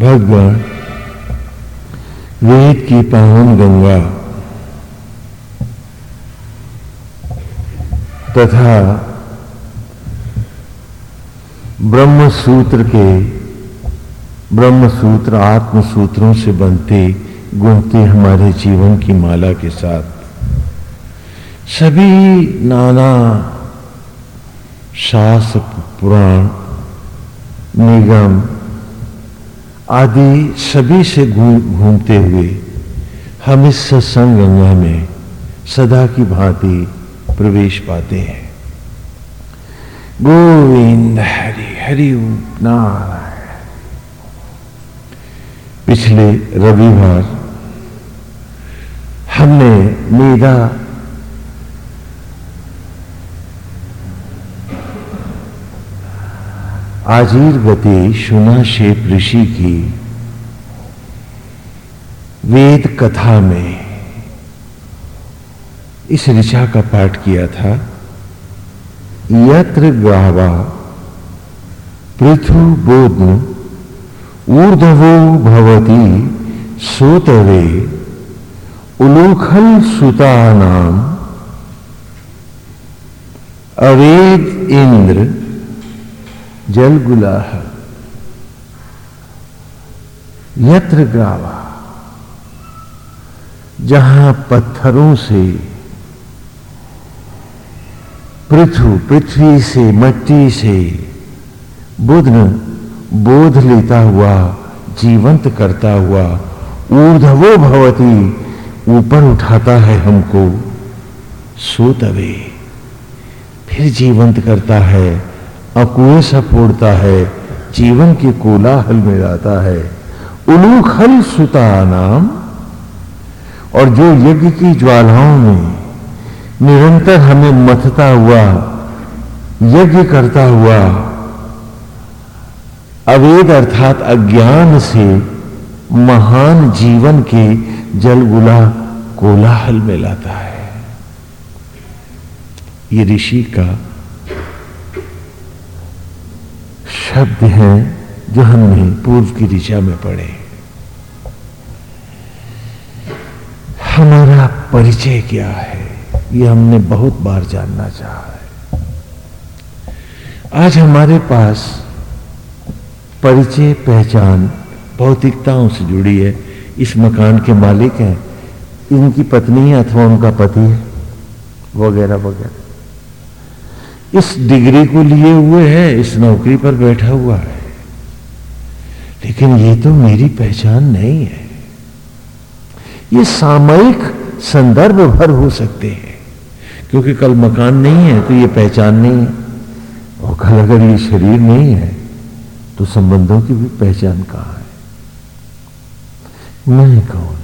भगवान, वेद की पावन गंगा तथा ब्रह्म सूत्र के ब्रह्म सूत्र आत्म सूत्रों से बनते गुणते हमारे जीवन की माला के साथ। सभी नाना शास्त्र पुराण, निगम आदि सभी से घूमते हुए हम इस सत्संग गंगा में सदा की भांति प्रवेश पाते हैं। गोविंद हरि हरि नारायण। पिछले रविवार हमने मेरा आजीर गति सुना शेप ऋषि की, वेद कथा में। इस ऋषा का पाठ किया था। यत्र गावा, पृथु बोध, ऊर्धवो भवती सोतवे उलोखल सुता नाम अवेद इंद्र जलगुलाह। यत्र ग्रावा जहाँ पत्थरों से पृथु, पृथ्वी से मट्टी से बुद्ध बोध लेता हुआ, जीवंत करता हुआ ऊर्धवो भवती, ऊपर उठाता है हमको सोतवे फिर जीवंत करता है अकुए सा फोड़ता है, जीवन के कोलाहल में लाता है। उलूखल सुता नाम, और जो यज्ञ की ज्वालाओं में निरंतर हमें मथता हुआ, यज्ञ करता हुआ, अवेद अर्थात अज्ञान से महान जीवन के जलगुला कोलाहल में लाता है। ये ऋषि का शब्द हैं जो हमने पूर्व की दिशा में पढ़े हमारा परिचय क्या है, ये हमने बहुत बार जानना चाहा है। आज हमारे पास परिचय, पहचान, भौतिकताओं से जुड़ी है। इस मकान के मालिक हैं। इनकी पत्नी है अथवा उनका पति है, वगैरह वगैरह। इस डिग्री को लिए हुए है, इस नौकरी पर बैठा हुआ है। लेकिन ये तो मेरी पहचान नहीं है। ये सामयिक संदर्भ भर हो सकते हैं, क्योंकि कल मकान नहीं है तो ये पहचान नहीं है। और कल अगर ये शरीर नहीं है तो संबंधों की भी पहचान कहाँ है? मैं कौन?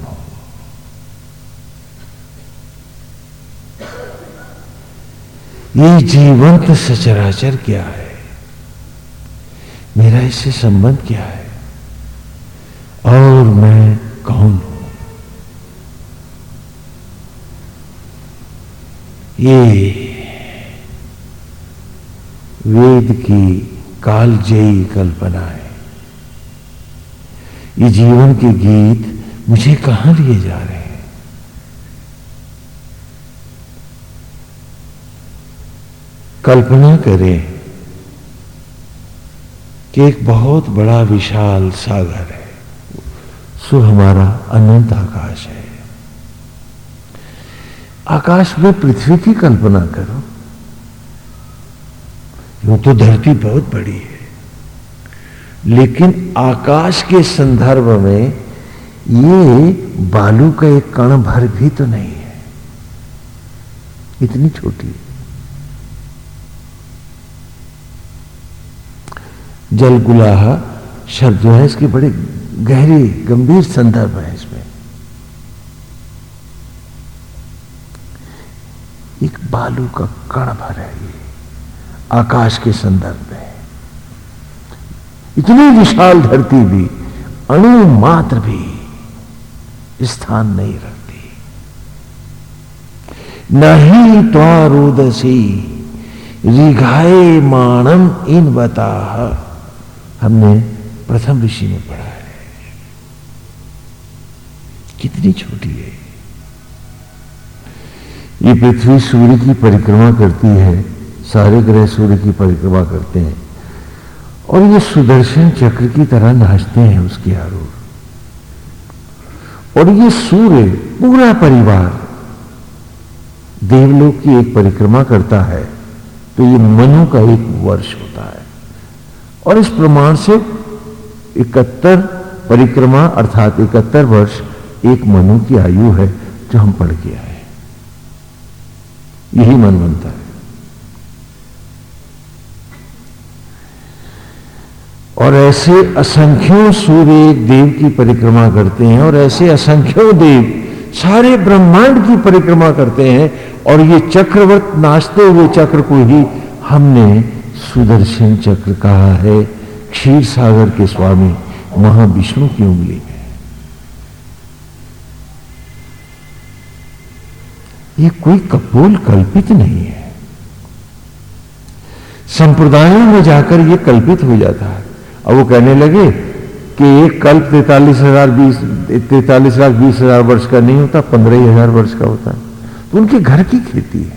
ये जीवंत सचराचर क्या है? मेरा इससे संबंध क्या है? और मैं कौन हूँ? ये वेद की कालजयी कल्पना है। ये जीवन के गीत मुझे कहाँ लिए जा रहे हैं कल्पना करें कि एक बहुत बड़ा विशाल सागर है। सो हमारा अनंत आकाश है। आकाश में पृथ्वी की कल्पना करो। यूँ तो धरती बहुत बड़ी है। लेकिन आकाश के संदर्भ में ये बालू का एक कण भर भी तो नहीं है। इतनी छोटी जलगुलाह शब्द जो है इसके बड़े गहरी, गंभीर संदर्भ है इसमें। एक बालू का कण भर है ये, आकाश के संदर्भ में। इतनी विशाल धरती भी, अणु मात्र भी स्थान नहीं रखती। नहीं त्वारोदसी रिघाए मानम इन बता हमने प्रथम ऋषि में पढ़ा है। कितनी छोटी है। ये पृथ्वी सूर्य की परिक्रमा करती है, सारे ग्रह सूर्य की परिक्रमा करते हैं। और ये सुदर्शन चक्र की तरह नाचते हैं उसके आरोप और ये सूर्य पूरा परिवार देवलोक की एक परिक्रमा करता है तो ये मनु का एक वर्ष होता है। और इस प्रमाण से इकहत्तर परिक्रमा, अर्थात इकहत्तर वर्ष, एक मनु की आयु है जो हम पढ़ के आए यही मन बनता है। और ऐसे असंख्यों सूर्य देव की परिक्रमा करते हैं और ऐसे असंख्यों देव सारे ब्रह्मांड की परिक्रमा करते हैं और ये चक्रवर्त नाचते हुए चक्र को ही हमने सुदर्शन चक्र कहा है? क्षीर सागर के स्वामी महाविष्णु की उंगली में ये कोई कपोल कल्पित नहीं है। संप्रदायों में जाकर ये कल्पित हो जाता है। अब वो कहने लगे कि एक कल्प तैतालीस हज़ार बीस, तैतालीस लाख बीस हज़ार वर्ष का नहीं होता, पंद्रह हज़ार वर्ष का होता है। तो उनके घर की खेती है।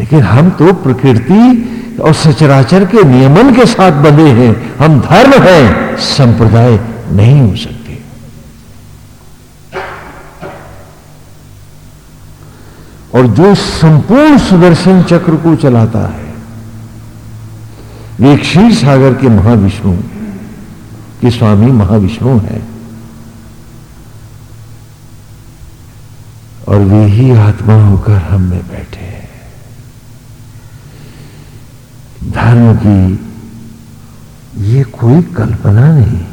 लेकिन हम तो प्रकृति और सचराचर के नियमन के साथ बंधे हैं। हम धर्म हैं, संप्रदाय नहीं हो सकते। और जो संपूर्ण सुदर्शन चक्र को चलाता है, वे क्षीर सागर के महाविष्णु के स्वामी महाविष्णु हैं। और वे ही आत्मा होकर हम में बैठे हैं धर्म की ये कोई कल्पना नहीं।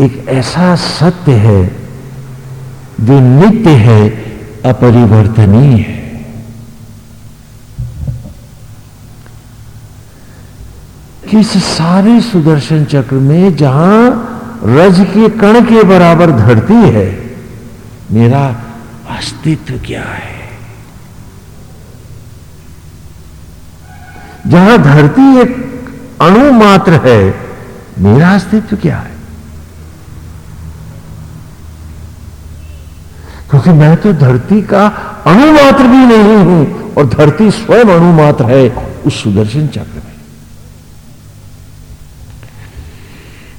एक ऐसा सत्य है जो नित्य है, अपरिवर्तनीय है। कि इस सारे सुदर्शन चक्र में जहाँ रज के कण के बराबर धरती है, मेरा अस्तित्व क्या है? जहाँ धरती एक अणु मात्र है, मेरा अस्तित्व क्या है? क्योंकि मैं तो धरती का अणु मात्र भी नहीं हूँ, और धरती स्वयं अणु मात्र है, उस सुदर्शन चक्र में।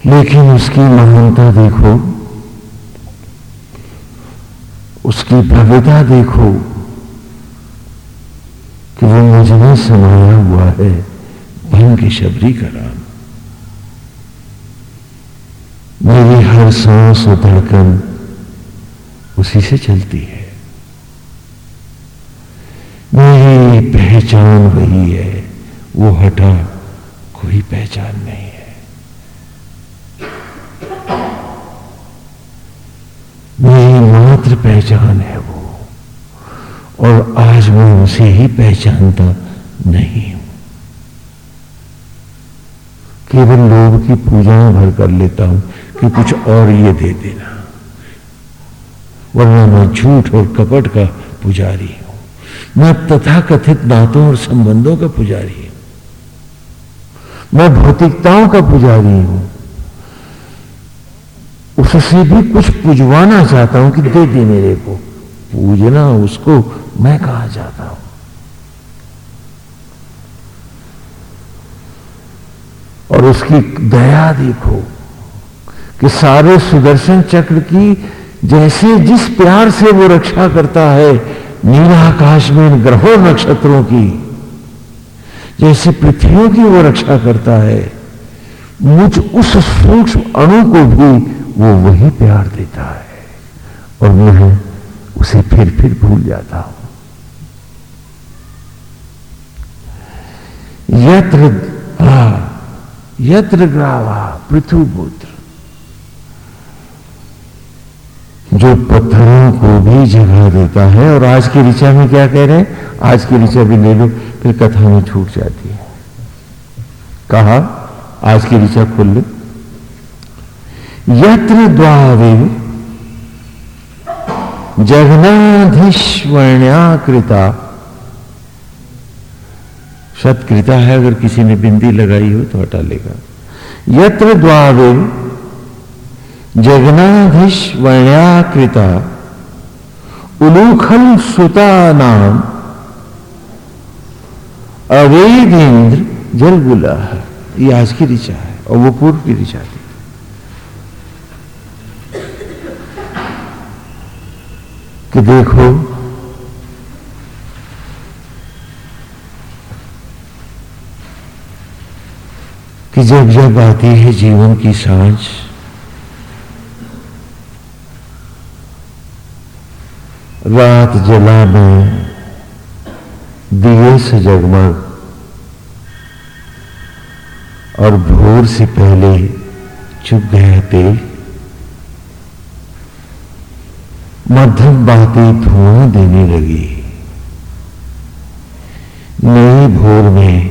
लेकिन उसकी महानता देखो, उसकी भव्यता देखो कि वो मुझमें समाया हुआ है भंग की शबरी का नाम। मेरी हर सांस और धड़कन उसी से चलती है। मेरी पहचान वही है, वो हटा कोई पहचान नहीं है। मेरी मात्र पहचान है वो। और आज मैं उसे ही पहचानता नहीं हूँ। केवल लोग की पूजा भर कर लेता हूँ कि कुछ और ये दे देना। वरना मैं झूठ और कपट का पुजारी हूँ। मैं तथा कथित नातों और संबंधों का पुजारी हूँ। मैं भौतिकताओं का पुजारी हूँ। उससे भी कुछ पूजवाना चाहता हूँ कि दे दे मेरे को। पूजना उसको मैं कहा जाता हूँ? और उसकी दया देखो कि सारे सुदर्शन चक्र की जैसे जिस प्यार से वो रक्षा करता है नीला आकाश में ग्रहों नक्षत्रों की, जैसे पृथ्वियों की वो रक्षा करता है, मुझ उस सूक्ष्म अणु को भी वो वही प्यार देता है। और मैं उसे फिर फिर भूल जाता हूँ। यत्र यत्र ग्रावा पृथुपुत्र। जो पत्थरों को भी जगह देता है, और आज की ऋचा में क्या कह रहे हैं? आज की ऋचा भी ले लो, फिर कथा में छूट जाती है। कहा, आज की ऋचा खोल लो। यत्र द्वावे जगनाधिश्वर्ण्याकृता शतकृता है, अगर किसी ने बिंदी लगाई हो तो हटा लेगा। यत्र द्वावे जगनाधीश वर्ण्याकृता उलूखल सुता नाम अवेद इंद्र जल बुला है ये आज की ऋचा है, और वो पूर्व की ऋचा थी। कि देखो कि जब जब आती है जीवन की साँझ, रात जला में, दिए से जगमग और भोर से पहले चुप गया तेल। मध्यम बातें धुआँ देने लगी। नई भोर में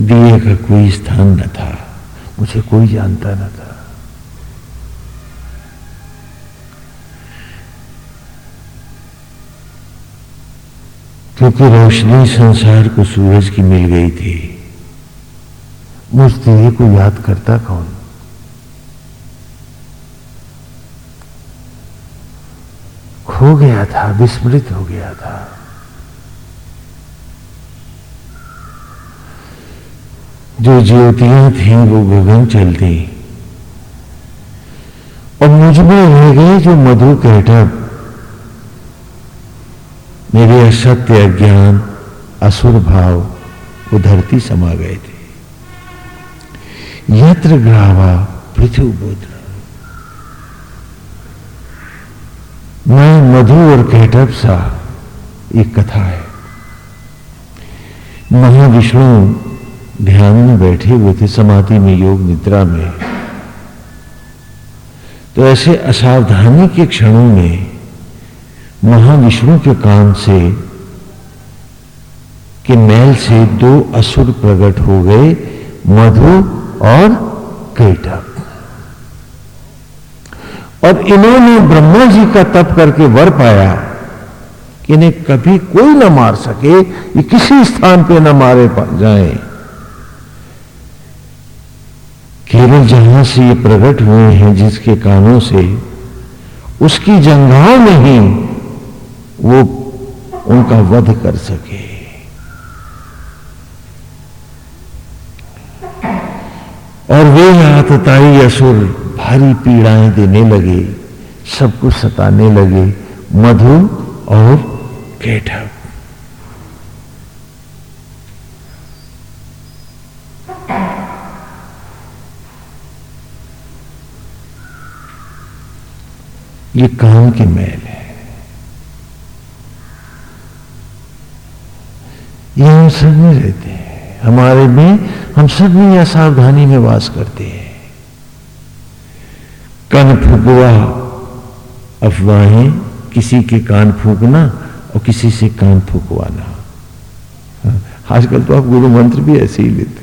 दिए का कोई स्थान न था, मुझे कोई जानता न था। क्योंकि रोशनी संसार को सूरज की मिल गई थी, मुझ दिए को याद करता कौन? खो गया था, विस्मृत हो गया था। जो ज्योतियाँ थी वो गगन चलती। और मुझमें रह गए जो मधु कहटक मेरे असत्य अज्ञान, असुर भाव, वो धरती समा गए थे। यत्र ग्रावा पृथ्वी बुद्ध। मैं मधु और कैटअप सा, एक कथा है। महाविष्णु ध्यान में बैठे हुए थे समाधि में, योग निद्रा में। तो ऐसे असावधानी के क्षणों में महाविष्णु के कान से कि मैल से दो असुर प्रकट हो गए, मधु और कैटक और इन्होंने ब्रह्मा जी का तप करके वर पाया कि इन्हें कभी कोई ना मार सके, ये किसी स्थान पे ना मारे जाए। केवल जहाँ से ये प्रकट हुए हैं जिसके कानों से, उसकी जंगाओं में ही वो उनका वध कर सके। और वे आतताई असुर भारी पीड़ाएँ देने लगे, सब कुछ सताने लगे, मधु और केठक ये काम की मैल है? ये हम सब में रहते हैं। हमारे में हम सब में असावधानी में वास करते हैं। कन फूकवा अफवाहें किसी के कान फूकना और किसी से कान फूकवाना। हाँ, आजकल तो आप गुरु मंत्र भी ऐसे ही लेते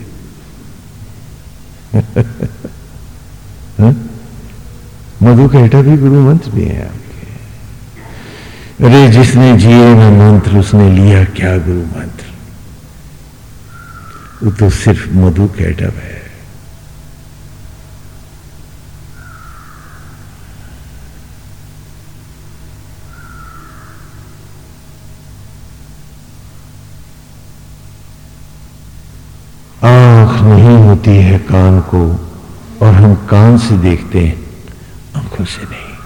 हाँ? मधु कहटा भी गुरु मंत्र भी है आपके। अरे, जिसने जिए ना मंत्र, उसने लिया क्या गुरु मंत्र? वो तो सिर्फ़ मधु कैटअप है। आँख नहीं होती है कान को, और हम कान से देखते हैं। आँखों से नहीं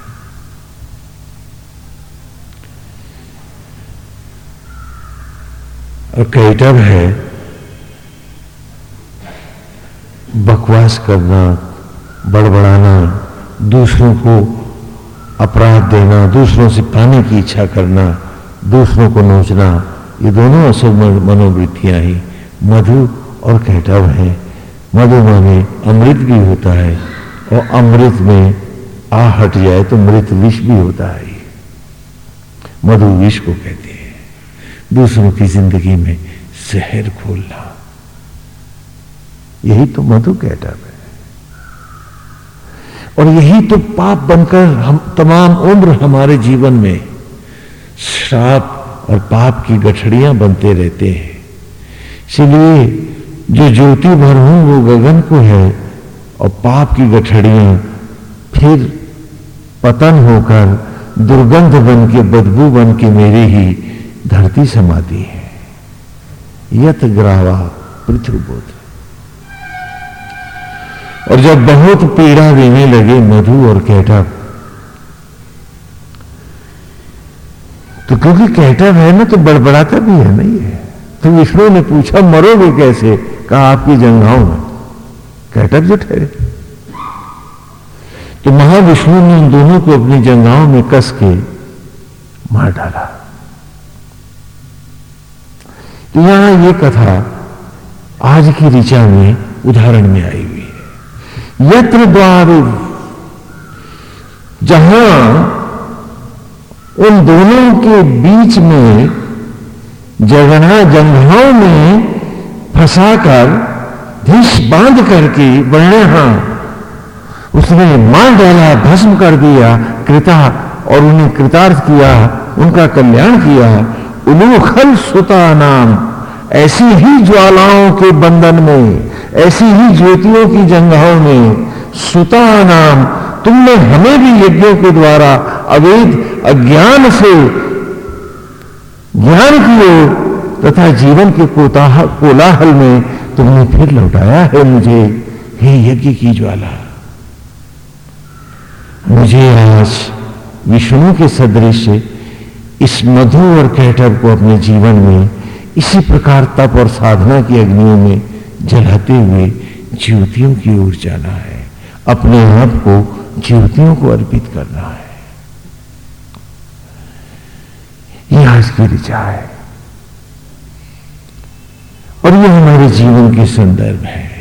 और कैटअप है बकवास करना, बड़बड़ाना, दूसरों को अपराध देना, दूसरों से पाने की इच्छा करना, दूसरों को नोचना, ये दोनों अशुभ मनोवृत्तियाँ ही। मधु और कहटव है। मधु माने अमृत भी होता है और अमृत में आ हट जाए तो मृत विष भी होता है। मधु विष को कहते हैं। दूसरों की ज़िंदगी में जहर खोलना। यही तो मधु कैटअप है। और यही तो पाप बनकर हम, तमाम उम्र हमारे जीवन में श्राप और पाप की गठड़ियाँ बनते रहते हैं। इसलिए जो ज्योति भर हूँ वो गगन को है और पाप की गठड़ियाँ फिर पतन होकर दुर्गंध बन के, बदबू बन के मेरी ही धरती समाती है। यत ग्रावा पृथ्वीबोध और जब बहुत पीड़ा देने लगे मधु और कैटअप तो क्योंकि कैटअप है ना तो बड़बड़ाता भी है ना ये तो विष्णु ने पूछा, मरोगे कैसे? कहा, आपकी जंगाओं में। कैटअप जो ठहरे। तो महाविष्णु ने इन दोनों को अपनी जंगाओं में कस के मार डाला। तो यहाँ ये कथा आज की ऋचा में उदाहरण में आई हुई है। यत्र द्वार जहाँ उन दोनों के बीच में जगना जंघाओं में फंसाकर धिश बाँध करके बढ़ने हाँ उसने मार डाला, भस्म कर दिया, कृता, और उन्हें कृतार्थ किया, उनका कल्याण किया। उलूखल सुता नाम, ऐसी ही ज्वालाओं के बंधन में, ऐसी ही ज्योतियों की जंगाओं में, सुता नाम, तुमने हमें भी यज्ञों के द्वारा अवैध अज्ञान से ज्ञान किए, तथा जीवन के कोताह कोलाहल में तुमने फिर लौटाया है मुझे, हे यज्ञ की ज्वाला। मुझे आज विष्णु के सदृश इस मधु और कैटर को अपने जीवन में इसी प्रकार तप और साधना की अग्नियों में जलाते हुए ज्योतियों की ओर जाना है। अपने आप को ज्योतियों को अर्पित करना है। यह आज की ऋचा है। और यह हमारे जीवन के संदर्भ है।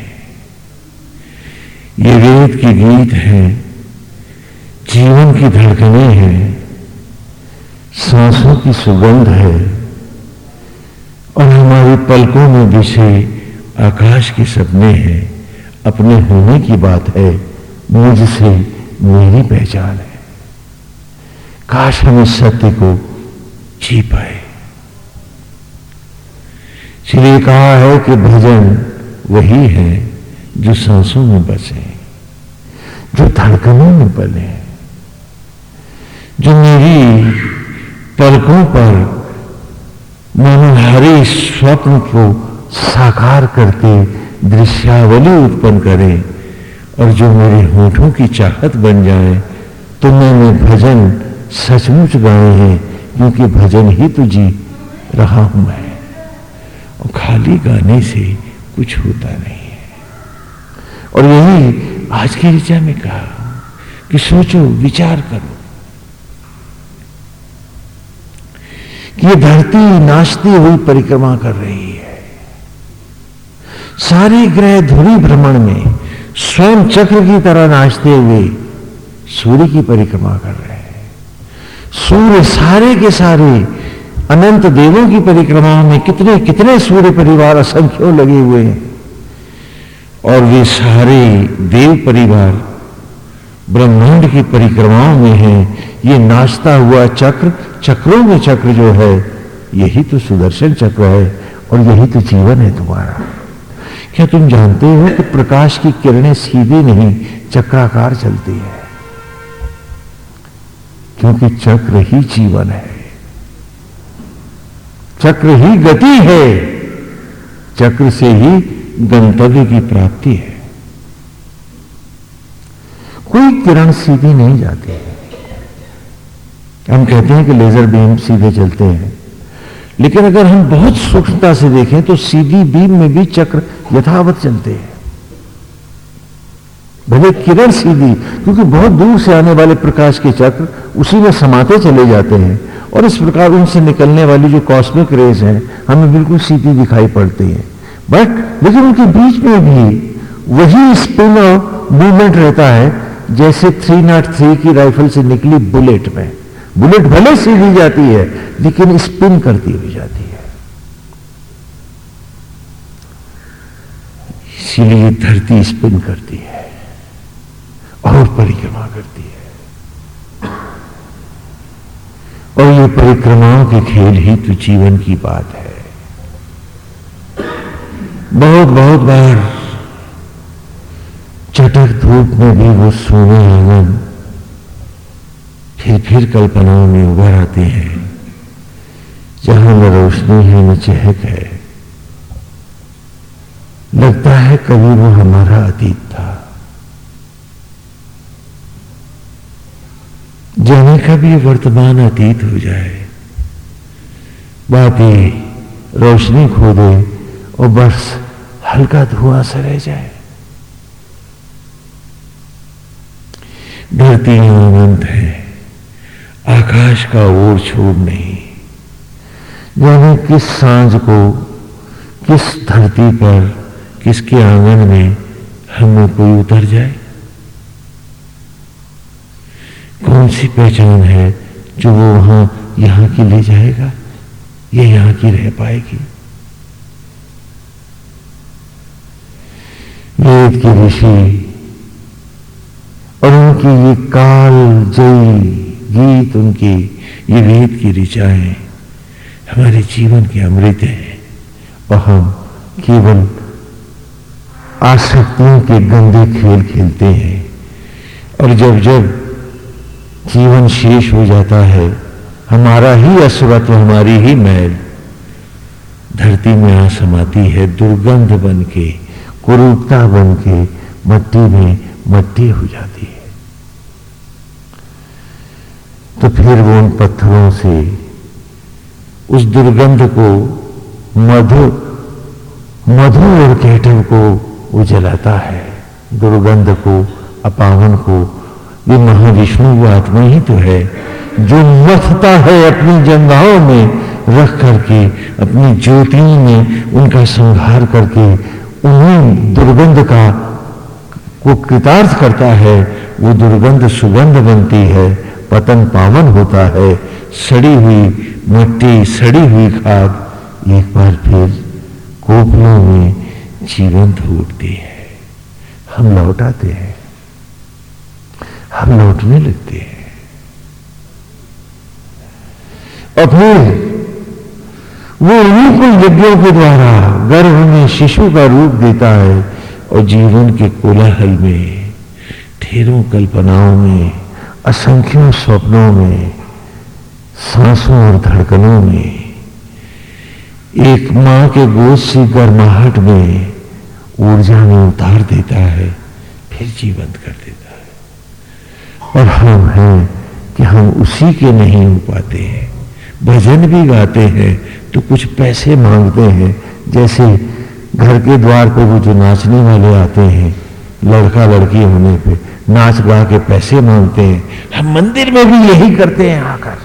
ये वेद के गीत हैं। जीवन की धड़कने हैं, सांसों की सुगंध है, और हमारी पलकों में बिछे आकाश के सपने हैं। अपने होने की बात है, मुझसे मेरी पहचान है। काश हम इस सत्य को जी पाए। इसलिए कहा है कि भजन वही है जो सांसों में बसे जो धड़कनों में बने जो मेरी पलकों पर मनोहारी स्वप्न को साकार करते दृश्यावली उत्पन्न करे और जो मेरे होठों की चाहत बन जाए तो मैंने भजन सचमुच गाए हैं, क्योंकि भजन ही तो जी रहा हूँ मैं। और खाली गाने से कुछ होता नहीं है। और यही आज की ऋचा में कहा कि सोचो, विचार करो। ये धरती नाचती हुई परिक्रमा कर रही है। सारे ग्रह धुरी भ्रमण में स्वयं चक्र की तरह नाचते हुए सूर्य की परिक्रमा कर रहे हैं। सूर्य सारे के सारे अनंत देवों की परिक्रमा में कितने कितने सूर्य परिवार असंख्यों लगे हुए हैं। और वे सारे देव परिवार ब्रह्मांड की परिक्रमाओं में हैं। ये नाचता हुआ चक्र, चक्रों में चक्र जो है, यही तो सुदर्शन चक्र है और यही तो जीवन है तुम्हारा। क्या तुम जानते हो कि प्रकाश की किरणें सीधी नहीं, चक्राकार चलती है? क्योंकि चक्र ही जीवन है। चक्र ही गति है। चक्र से ही गंतव्य की प्राप्ति है। कोई किरण सीधी नहीं जाती है। हम कहते हैं कि लेजर बीम सीधे चलते हैं। लेकिन अगर हम बहुत सूक्ष्मता से देखें तो सीधी बीम में भी चक्र यथावत चलते हैं। भले किरण सीधी, क्योंकि बहुत दूर से आने वाले प्रकाश के चक्र उसी में समाते चले जाते हैं और इस प्रकार उनसे निकलने वाली जो कॉस्मिक रेज हैं, हमें बिल्कुल सीधी दिखाई पड़ती हैं। बट लेकिन उनके बीच में भी वही स्पिन और मूवमेंट रहता है, जैसे थ्री नॉट थ्री की राइफल से निकली बुलेट में। बुलेट भले सीधी जाती है, लेकिन स्पिन करती हुई जाती है। इसीलिए धरती स्पिन करती है और परिक्रमा करती है। और ये परिक्रमाओं के खेल ही तो जीवन की बात है। बहुत बहुत बार चटक धूप में भी वो सोने आँगन फिर फिर कल्पनाओं में उभर आते हैं। जहाँ न रोशनी है, न चहक है। लगता है कभी वो हमारा अतीत था। जाने का भी वर्तमान अतीत हो जाए। बात रोशनी खो दे और बस हल्का धुआँ सा रह जाए। धरती अनंत है। आकाश का ओर छोड़ नहीं। जाने किस साँझ को, किस धरती पर, किसके आँगन में हमें कोई उतर जाए? कौन सी पहचान है जो वो वहाँ यहाँ की ले जाएगा, ये यहाँ की रह पाएगी? वेद के ऋषि और उनकी ये काल जयी गीत उनकी, ये वेद की ऋचाएँ हमारे जीवन के अमृत हैं। और हम केवल आसक्तियों के गंदे खेल खेलते हैं। और जब जब जीवन शेष हो जाता है, हमारा ही असुरत्व, हमारी ही मैल धरती में आ समाती है, दुर्गंध बन के कुरूपता बन के मट्टी में मट्टी हो जाती है। तो फिर वो उन पत्थरों से उस दुर्गंध को, मधु मधु और केटव को वो जलाता है। दुर्गंध को, अपावन को। ये महाविष्णु वो आत्मा ही तो है जो मथता है अपनी जंगाओं में रख करके, अपनी ज्योतियों में उनका संहार करके, उन्हें दुर्गंध का, को कृतार्थ करता है। वो दुर्गंध सुगंध बनती है। पतन पावन होता है। सड़ी हुई मिट्टी, सड़ी हुई खाद एक बार फिर कोपलों में जीवंत उठती है। हम लौटाते हैं। हम लौटने लगते हैं। और फिर वो को यज्ञों के द्वारा गर्भ में शिशु का रूप देता है और जीवन के कोलाहल में, ढेरों कल्पनाओं में असंख्यों स्वप्नों में, सांसों और धड़कनों में, एक माँ के गोद से गर्माहट में ऊर्जा में उतार देता है, फिर जीवंत कर देता है। और हम हैं कि हम उसी के नहीं हो पाते हैं। भजन भी गाते हैं तो कुछ पैसे मांगते हैं, जैसे घर के द्वार पर वो जो नाचने वाले आते हैं लड़का लड़की होने पे नाच गा के पैसे मांगते हैं। हम मंदिर में भी यही करते हैं आकर।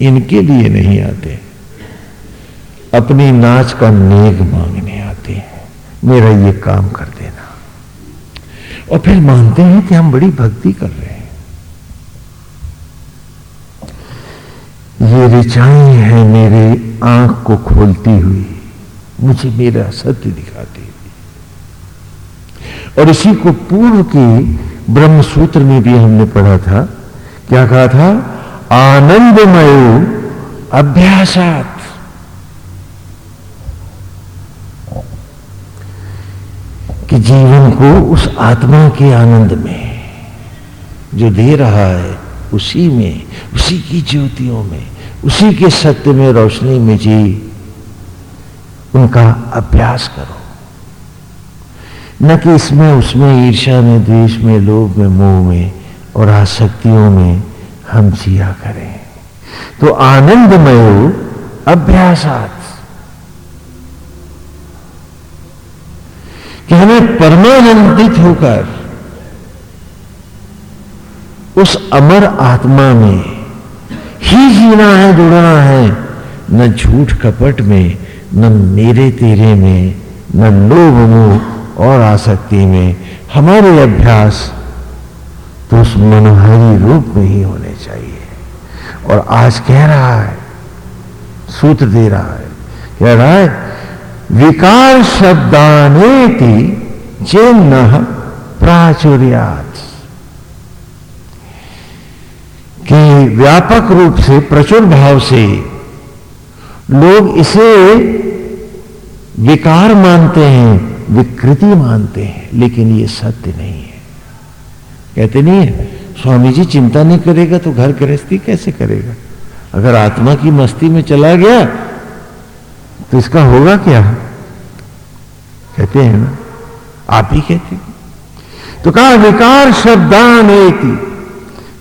इनके लिए नहीं आते। अपनी नाच का नेक मांगने आते हैं। मेरा ये काम कर देना। और फिर मानते हैं कि हम बड़ी भक्ति कर रहे हैं। ये ऋचाएँ है मेरे आँख को खोलती हुई। मुझे मेरा सत्य दिखाती और इसी को पूर्व के ब्रह्म सूत्र में भी हमने पढ़ा था। क्या कहा था? आनंदमय अभ्यासात। कि जीवन को उस आत्मा के आनंद में जो दे रहा है, उसी में, उसी की ज्योतियों में, उसी के सत्य में रोशनी में जी, उनका अभ्यास करो। न कि इसमें, उसमें ईर्षा में, द्वेष में, लोभ में, मोह में और आसक्तियों में हम जिया करें। तो आनंदमय अभ्यासात। कि हमें परमानंदित होकर उस अमर आत्मा में ही जीना है, जुड़ना है, न झूठ कपट में, न मेरे तेरे में, न लोभ मोह और आसक्ति में हमारे अभ्यास तो उस मनोहारी रूप में ही होने चाहिए। और आज कह रहा है, सूत्र दे रहा है, कह रहा है, विकार शब्दानेति चिन्ह प्राचुर्यात। कि व्यापक रूप से, प्रचुर भाव से लोग इसे विकार मानते हैं। विकृति मानते हैं, लेकिन ये सत्य नहीं है। कहते नहीं है, स्वामी जी चिंता नहीं करेगा तो घर गृहस्थी कैसे करेगा? अगर आत्मा की मस्ती में चला गया तो इसका होगा क्या? कहते हैं ना, आप ही कहते हैं। तो कहा, विकार शब्दान इति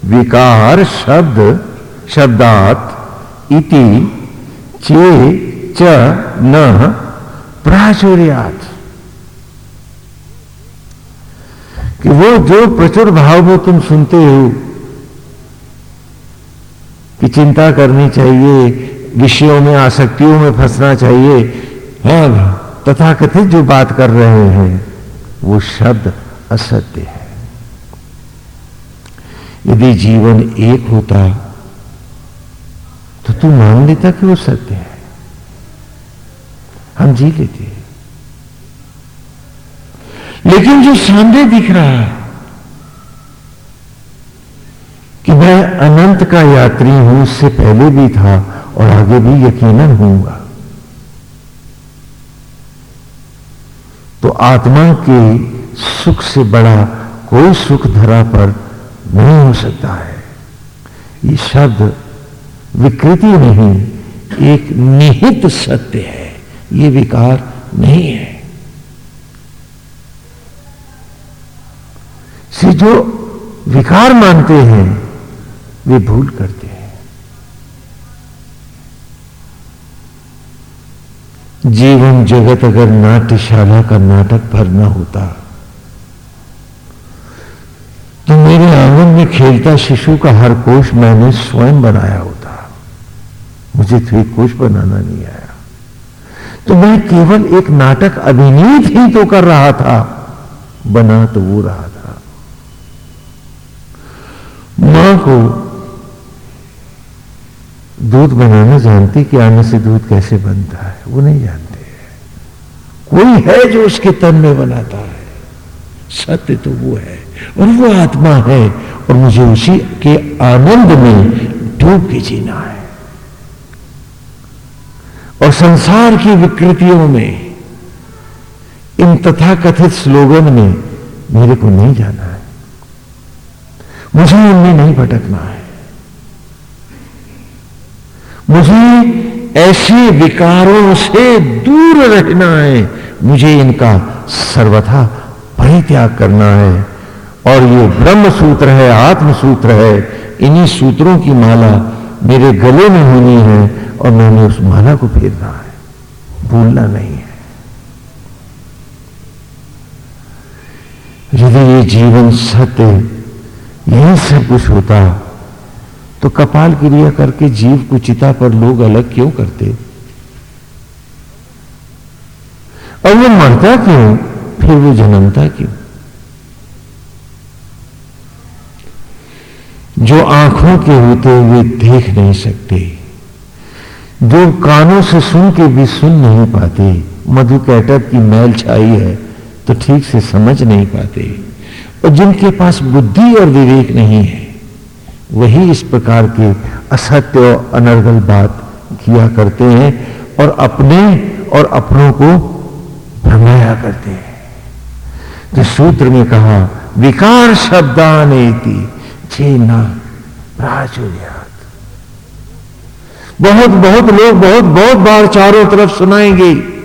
विकार शब्द, शब्दात इति चे, च, न, प्राचुर्यात। कि वो जो प्रचुर भाव में तुम सुनते हो कि चिंता करनी चाहिए, विषयों में, आसक्तियों में फंसना चाहिए हाँ तथा कथित जो बात कर रहे हैं, वो शब्द असत्य है। यदि जीवन एक होता तो तू मान लेता कि वो सत्य है। हम जी लेते हैं। लेकिन जो सामने दिख रहा है कि मैं अनंत का यात्री हूँ, उससे पहले भी था और आगे भी यकीनन होऊँगा। तो आत्मा के सुख से बड़ा कोई सुख धरा पर नहीं हो सकता है। ये शब्द विकृति नहीं, एक निहित सत्य है, ये विकार नहीं है। से जो विकार मानते हैं, वे भूल करते हैं। जीवन जगत अगर नाट्यशाला का नाटक भरना होता तो मेरे आँगन में खेलता शिशु का हर कोष मैंने स्वयं बनाया होता। मुझे तो एक कोष बनाना नहीं आया। तो मैं केवल एक नाटक अभिनीत ही तो कर रहा था, बना तो वो रहा था। माँ को दूध बनाना, जानती कि आने से दूध कैसे बनता है, वो नहीं जानते कोई है जो उसके तन में बनाता है? सत्य तो वो है, और वो आत्मा है, और मुझे उसी के आनंद में डूब के जीना है। और संसार की विकृतियों में, इन तथाकथित स्लोगन में मेरे को नहीं जाना है। मुझे उनमें नहीं भटकना है। मुझे ऐसे विकारों से दूर रहना है, मुझे इनका सर्वथा परित्याग करना है। और ये ब्रह्म सूत्र है आत्म सूत्र है, इन्हीं सूत्रों की माला मेरे गले में होनी है और मैंने उस माला को फेरना है। भूलना नहीं है। यदि ये जीवन सत्य यही सब कुछ होता तो कपाल क्रिया करके जीव को चिता पर लोग अलग क्यों करते? और वो मरता क्यों? फिर वो जन्मता क्यों? जो आँखों के होते हुए देख नहीं सकते, जो कानों से सुन के भी सुन नहीं पाते मधु कैटअप की मैल छाई है तो ठीक से समझ नहीं पाते। और जिनके पास बुद्धि और विवेक नहीं है, वही इस प्रकार के असत्य और अनर्गल बात किया करते हैं और अपने और अपनों को भ्रमाया करते हैं। तो सूत्र में कहा, विकार शब्दानेति चेना प्राचुर्यात। बहुत बहुत लोग बहुत बहुत बार चारों तरफ़ सुनाएँगे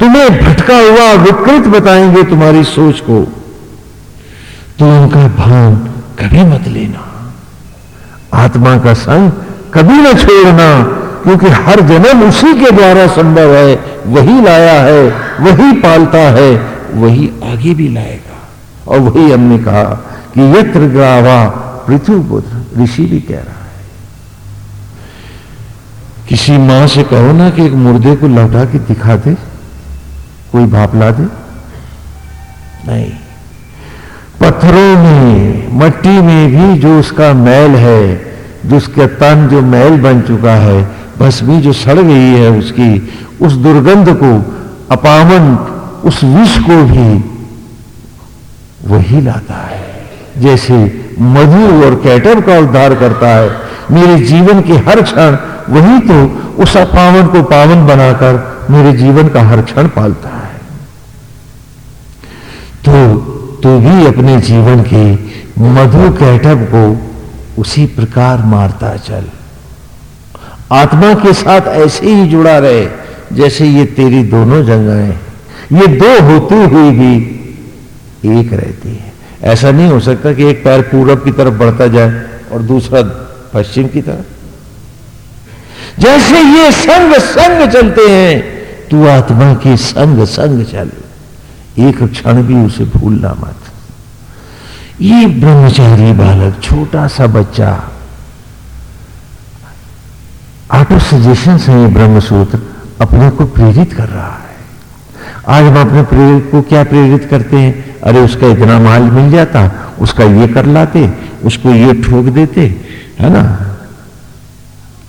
तुम्हें भटका हुआ विकृत बताएँगे तुम्हारी सोच को। तो उनका भान कभी मत लेना। आत्मा का संग कभी न छोड़ना, क्योंकि हर जन्म उसी के द्वारा संभव है। वही लाया है, वही पालता है, वही आगे भी लाएगा। और वही हमने कहा कि यत्र ग्रावा पृथ्वी ऋषि भी कह रहा है। किसी माँ से कहो ना कि एक मुर्दे को लौटा के दिखा दे। कोई भाप ला दे? नहीं। पत्थरों में मट्टी में भी जो उसका मैल है जो उसका तन जो मैल बन चुका है बस भी जो सड़ गई है उसकी उस दुर्गंध को अपावन उस विष को भी वही लाता है। जैसे मधु और कैटर का उद्धार करता है मेरे जीवन के हर क्षण वही तो उस अपावन को पावन बनाकर मेरे जीवन का हर क्षण पालता है तो तू भी अपने जीवन के मधु कैटब को उसी प्रकार मारता चल। आत्मा के साथ ऐसे ही जुड़ा रहे, जैसे ये तेरी दोनों जगहें ये दो होती हुई भी एक रहती है। ऐसा नहीं हो सकता कि एक पैर पूरब की तरफ़ बढ़ता जाए और दूसरा पश्चिम की तरफ़। जैसे ये संग संग चलते हैं, तू आत्मा की संग संग चल। एक क्षण भी उसे भूलना मत। ये ब्रह्मचारी बालक, छोटा सा बच्चा ऑटो सजेशन से ये ब्रह्मसूत्र, अपने को प्रेरित कर रहा है। आज हम अपने प्रेरित को क्या प्रेरित करते हैं? अरे उसका इतना माल मिल जाता, उसका ये कर लाते, उसको ये ठोक देते, है ना?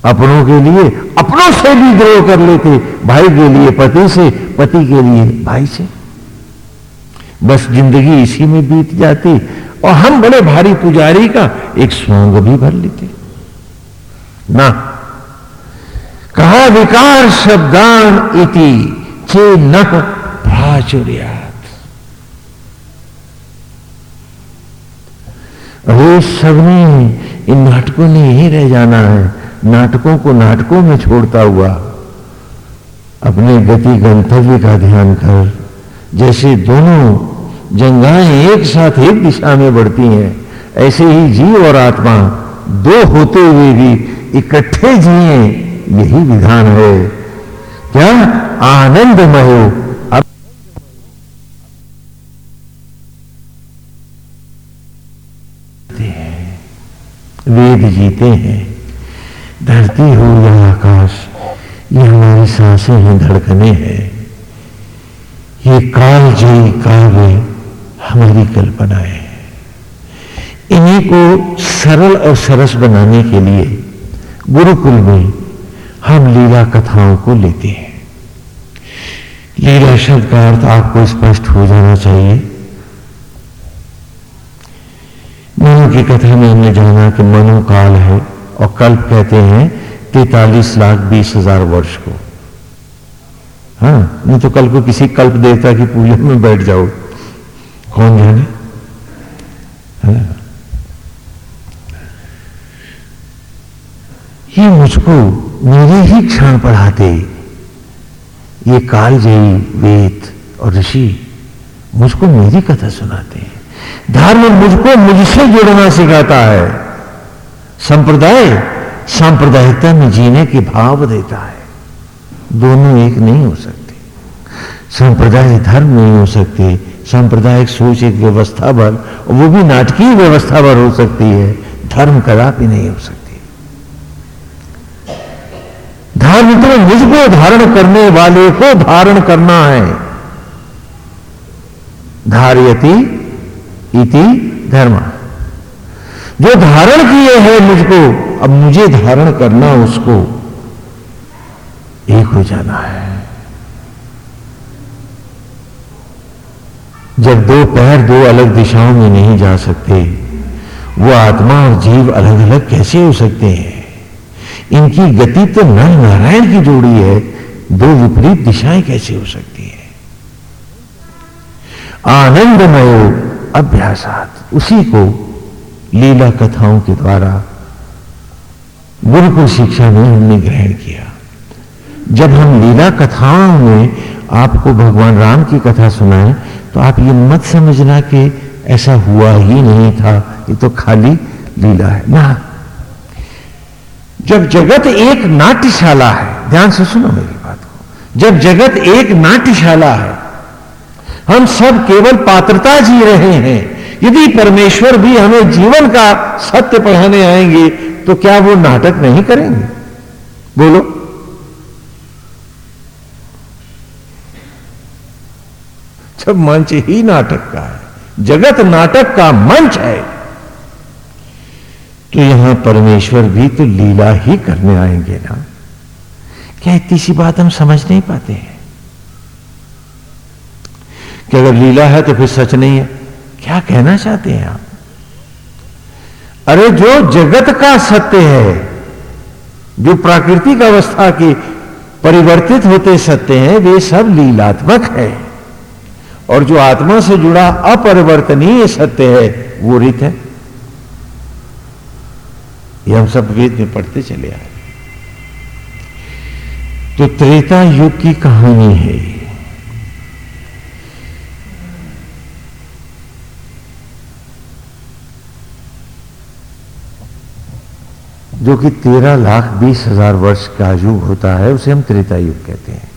अपनों के लिए, अपनों से भी द्रोह कर लेते, भाई के लिए, पति से, पति के लिए, भाई से। बस ज़िंदगी इसी में बीत जाती और हम बड़े भारी पुजारी का एक सोंग भी भर लेते। ना, कहा विकार शब्दान इति चे न प्राचुर्यात अरे सबने इन नाटकों ने ही रह जाना है। नाटकों को नाटकों में छोड़ता हुआ। अपने गति गंतव्य का ध्यान कर, जैसे दोनों जंगाएँ एक साथ एक दिशा में बढ़ती हैं। ऐसे ही जीव और आत्मा दो होते हुए भी इकट्ठे जिए, यही विधान है। क्या आनंदमय अब वेद जीते हैं। धरती हो या आकाश, ये हमारी साँसें हैं, धड़कने हैं। ये काल जयी काव्य हमारी कल्पना है। इन्हीं को सरल और सरस बनाने के लिए गुरुकुल में हम लीला कथाओं को लेते हैं। लीला शब्द का अर्थ आपको स्पष्ट हो जाना चाहिए। मनु की कथा में हमने जाना कि मनु काल है और कल्प कहते हैं तैतालीस लाख बीस हज़ार वर्ष को। हाँ नहीं तो कल को किसी कल्प देवता की पूजा में बैठ जाओ। कौन जाने हाँ? ये मुझको मेरे ही क्षण पढ़ाते ये कालजयी, वेद और ऋषि मुझको मेरी कथा सुनाते हैं। धर्म मुझको मुझसे जुड़ना सिखाता है। संप्रदाय सांप्रदायिकता में जीने के भाव देता है। दोनों एक नहीं हो सकते। संप्रदाय धर्म नहीं हो सकते। सांप्रदायिक सोच एक व्यवस्था भर वो भी नाटकीय व्यवस्था भर हो सकती है। धर्म कदापि नहीं हो सकती। धर्म तो मुझको धारण करने वाले को धारण करना है। धार्यति इति धर्म। जो धारण किए है मुझको, अब मुझे धारण करना उसको। एक हो जाना है। जब दो पैर दो अलग दिशाओं में नहीं जा सकते, वो आत्मा और जीव अलग अलग कैसे हो सकते हैं? इनकी गति तो नर नारायण की जोड़ी है, दो विपरीत दिशाएँ कैसे हो सकती है? आनंदमय अभ्यासात। उसी को लीला कथाओं के द्वारा गुरुकुल शिक्षा में हमने ग्रहण किया। जब हम लीला कथाओं में आपको भगवान राम की कथा सुनाएँ तो आप ये मत समझना कि ऐसा हुआ ही नहीं था। ये तो खाली लीला है। ना। जब जगत एक नाट्यशाला है, ध्यान से सुनो मेरी बात को। जब जगत एक नाट्यशाला है, हम सब केवल पात्रता जी रहे हैं। यदि परमेश्वर भी हमें जीवन का सत्य पढ़ाने आएँगे तो क्या वो नाटक नहीं करेंगे? बोलो। जब मंच ही नाटक का है, जगत नाटक का मंच है तो यहाँ परमेश्वर भी तो लीला ही करने आएँगे ना। क्या इतनी सी बात हम समझ नहीं पाते हैं? कि अगर लीला है तो फिर सच नहीं है। क्या कहना चाहते हैं आप? अरे जो जगत का सत्य है, जो प्राकृतिक अवस्था के परिवर्तित होते सत्य हैं, वे सब लीलात्मक है। और जो आत्मा से जुड़ा अपरिवर्तनीय सत्य है, वो रित है। ये हम सब वेद में पढ़ते चले आए। तो त्रेता युग की कहानी है। जो कि तेरह लाख बीस हज़ार वर्ष का युग होता है, उसे हम त्रेता युग कहते हैं।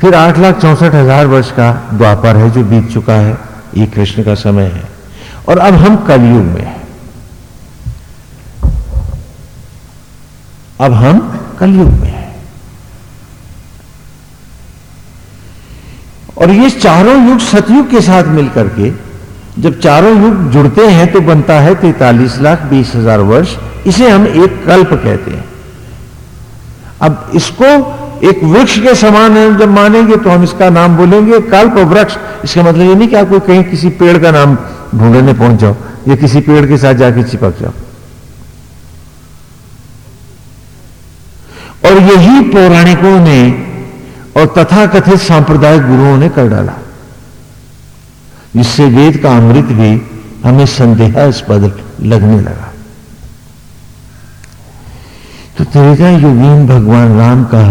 फिर आठ लाख चौसठ हज़ार वर्ष का द्वापर है जो बीत चुका है। ये कृष्ण का समय है। और अब हम कलयुग में हैं। अब हम कलयुग में हैं। और ये चारों युग सतयुग के साथ मिलकर के जब चारों युग जुड़ते हैं तो बनता है तैतालीस लाख बीस हज़ार वर्ष। इसे हम एक कल्प कहते हैं। अब इसको एक वृक्ष के समान जब मानेंगे तो हम इसका नाम बोलेंगे, कल्प वृक्ष। इसका मतलब ये नहीं कि आप कोई कहीं किसी पेड़ का नाम ढूँढने पहुँच जाओ, या किसी पेड़ के साथ जाके चिपक जाओ। और यही पौराणिकों ने और तथाकथित सांप्रदायिक गुरुओं ने कर डाला। जिससे वेद का अमृत भी हमें संदेहास्पद लगने लगा। तो त्रेता योगीन भगवान राम का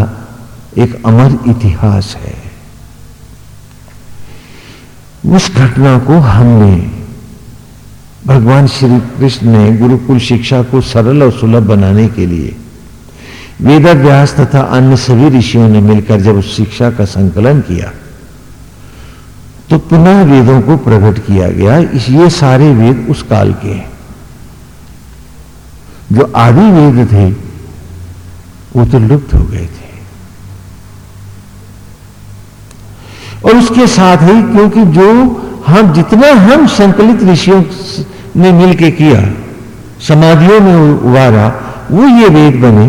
एक अमर इतिहास है। उस घटना को हमने भगवान श्री कृष्ण ने गुरुकुल शिक्षा को सरल और सुलभ बनाने के लिए वेदाभ्यास तथा अन्य सभी ऋषियों ने मिलकर जब उस शिक्षा का संकलन किया तो पुनः वेदों को प्रकट किया गया। इस ये सारे वेद उस काल के हैं। जो आदि वेद थे, वो तो लुप्त हो गए थे। और उसके साथ ही क्योंकि जो हम, जितना हम संकलित ऋषियों ने मिलके किया, समाधियों में उबारा वो ये वेद बने।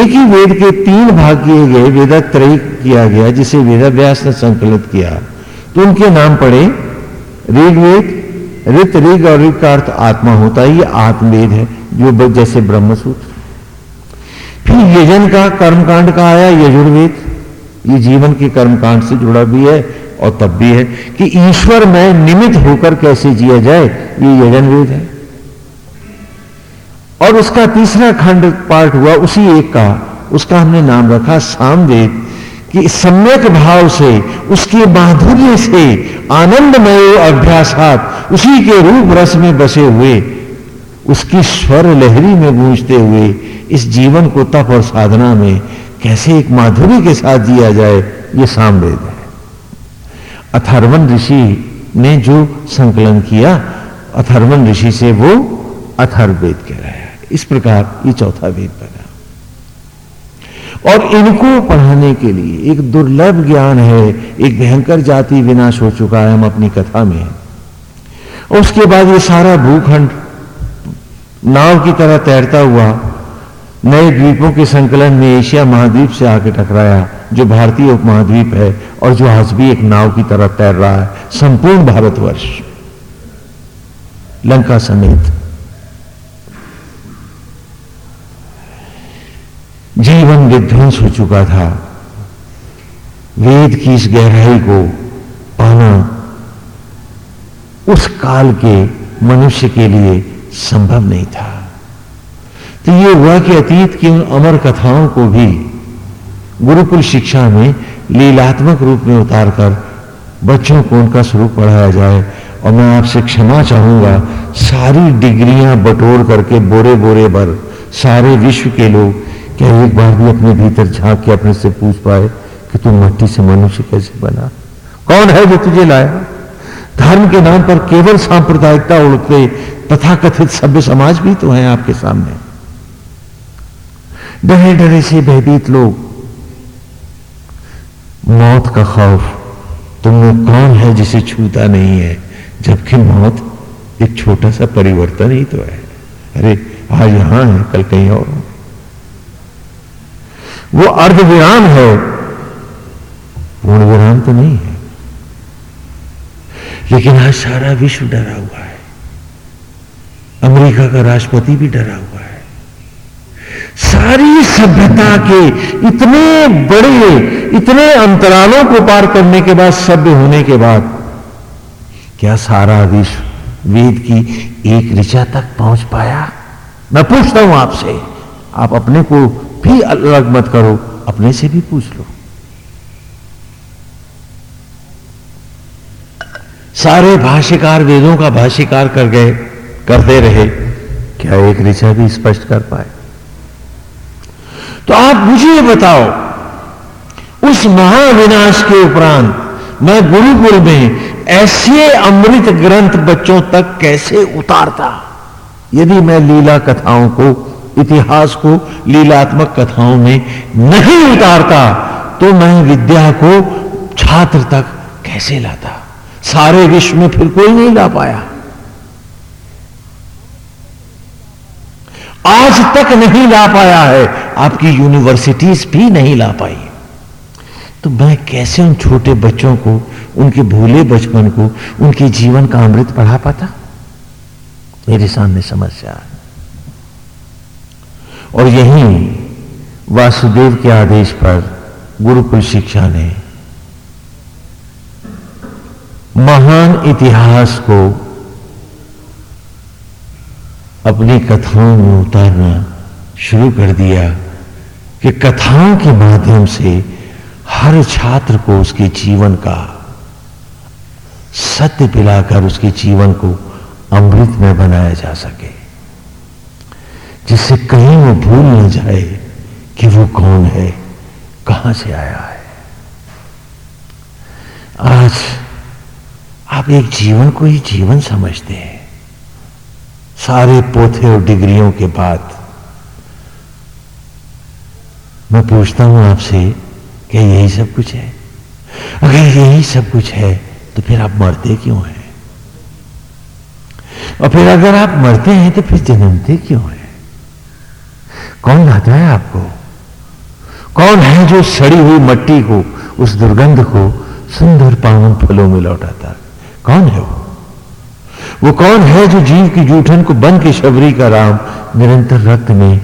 एक ही वेद के तीन भाग किए गए वेदा त्रय किया गया, जिसे वेदाभ्यास ने संकलित किया। तो उनके नाम पड़े ऋग्वेद, ऋत, ऋग और ऋग का अर्थ आत्मा होता है, ये आत्मवेद है, जो जैसे ब्रह्मसूत्र। फिर यजन का, कर्मकांड का आया, यजुर्वेद। ये जीवन के कर्मकांड से जुड़ा भी है और तब भी है कि ईश्वर में निमित होकर कैसे जिया जाए, ये यजन वेद है। और उसका तीसरा खंड पाठ हुआ, उसी एक का, उसका हमने नाम रखा सामवेद, कि सम्यक भाव से, उसके माधुर्य से, आनंदमय अभ्यासात, उसी के रूप रस में बसे हुए, उसकी स्वर लहरी में गूंजते हुए, इस जीवन को तप और साधना में कैसे एक माधुरी के साथ जिया जाए, ये सामवेद है। अथर्वन ऋषि ने जो संकलन किया अथर्वन ऋषि से वो अथर्वेद कहलाया इस प्रकार ये चौथा वेद बना। और इनको पढ़ाने के लिए एक दुर्लभ ज्ञान है, एक भयंकर जाति विनाश हो चुका है हम अपनी कथा में। उसके बाद ये सारा भूखंड नाव की तरह तैरता हुआ नए द्वीपों के संकलन में एशिया महाद्वीप से आके टकराया, जो भारतीय उपमहाद्वीप है और जो आज भी एक नाव की तरह तैर रहा है। संपूर्ण भारतवर्ष। लंका समेत। जीवन विध्वंस हो चुका था। वेद की इस गहराई को पाना उस काल के मनुष्य के लिए संभव नहीं था। तो ये हुआ कि अतीत की उन अमर कथाओं को भी गुरुकुल शिक्षा में लीलात्मक रूप में उतार कर बच्चों को उनका स्वरूप पढ़ाया जाए। और मैं आपसे क्षमा चाहूँगा, सारी डिग्रियाँ बटोर करके बोरे बोरे भर सारे विश्व के लोग क्या एक बार भी अपने भीतर झाँक के अपने से पूछ पाए कि तू मट्टी से मनुष्य कैसे बना? कौन है जो तुझे लाया? धर्म के नाम पर केवल सांप्रदायिकता उड़ते तथाकथित सभ्य समाज भी तो है आपके सामने। डरे डरे से भयभीत लोग। मौत का खौफ तुमने कौन है जिसे छूता नहीं है? जबकि मौत एक छोटा सा परिवर्तन ही तो है। अरे, आज यहाँ है, कल कहीं और वो अर्ध विराम है। पूर्ण विराम तो नहीं है। लेकिन आज सारा विश्व डरा हुआ है। अमेरिका का राष्ट्रपति भी डरा हुआ है सारी सभ्यता के इतने बड़े, इतने अंतरालों को पार करने के बाद, सभ्य होने के बाद, क्या सारा विश्व वेद की एक ऋचा तक पहुँच पाया? मैं पूछता हूँ आपसे, आप अपने को भी अलग मत करो, अपने से भी पूछ लो। सारे भाष्यकार वेदों का भाष्यकार कर गए, करते रहे, क्या एक ऋचा भी स्पष्ट कर पाए? तो आप मुझे बताओ, उस महाविनाश के उपरांत मैं गुरुकुल में ऐसे अमृत ग्रंथ बच्चों तक कैसे उतारता? यदि मैं लीला कथाओं को, इतिहास को, लीलात्मक कथाओं में नहीं उतारता तो मैं विद्या को छात्र तक कैसे लाता? सारे विश्व में फिर कोई नहीं ला पाया। आज तक नहीं ला पाया है। आपकी यूनिवर्सिटीज भी नहीं ला पाई। तो मैं कैसे उन छोटे बच्चों को, उनके भूले बचपन को, उनके जीवन का अमृत पढ़ा पाता? मेरे सामने समस्या। है और यही वासुदेव के आदेश पर गुरुकुल शिक्षा ने महान इतिहास को अपनी कथाओं में उतारना शुरू कर दिया कि कथाओं के माध्यम से हर छात्र को उसके जीवन का सत्य पिलाकर उसके जीवन को अमृत में बनाया जा सके। जिससे कहीं वो भूल न जाए कि वो कौन है, कहाँ से आया है। आज आप एक जीवन को ही जीवन समझते हैं। सारे पोथे और डिग्रियों के बाद मैं पूछता हूँ आपसे, क्या यही सब कुछ है? अगर यही सब कुछ है तो फिर आप मरते क्यों हैं? और फिर अगर आप मरते हैं तो फिर जन्मते क्यों हैं? कौन लाता है आपको? कौन है जो सड़ी हुई मट्टी को, उस दुर्गंध को सुंदर पावन फलों में लौटाता? कौन है वो? वो कौन है जो जीव की जूठन को बन के शबरी का राम निरंतर रक्त में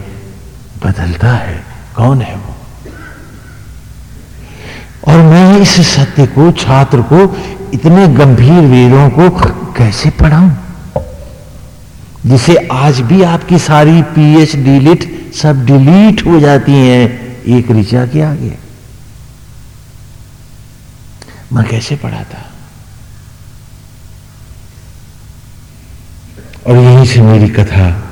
बदलता है? कौन है वो? और मैं इस सत्य को, छात्र को, इतने गंभीर वेदों को कैसे पढ़ाऊं? जिसे आज भी आपकी सारी पीएच डिलीट सब डिलीट हो जाती हैं, एक ऋचा के आगे। मैं कैसे पढ़ाता? और यहीं से मेरी कथा।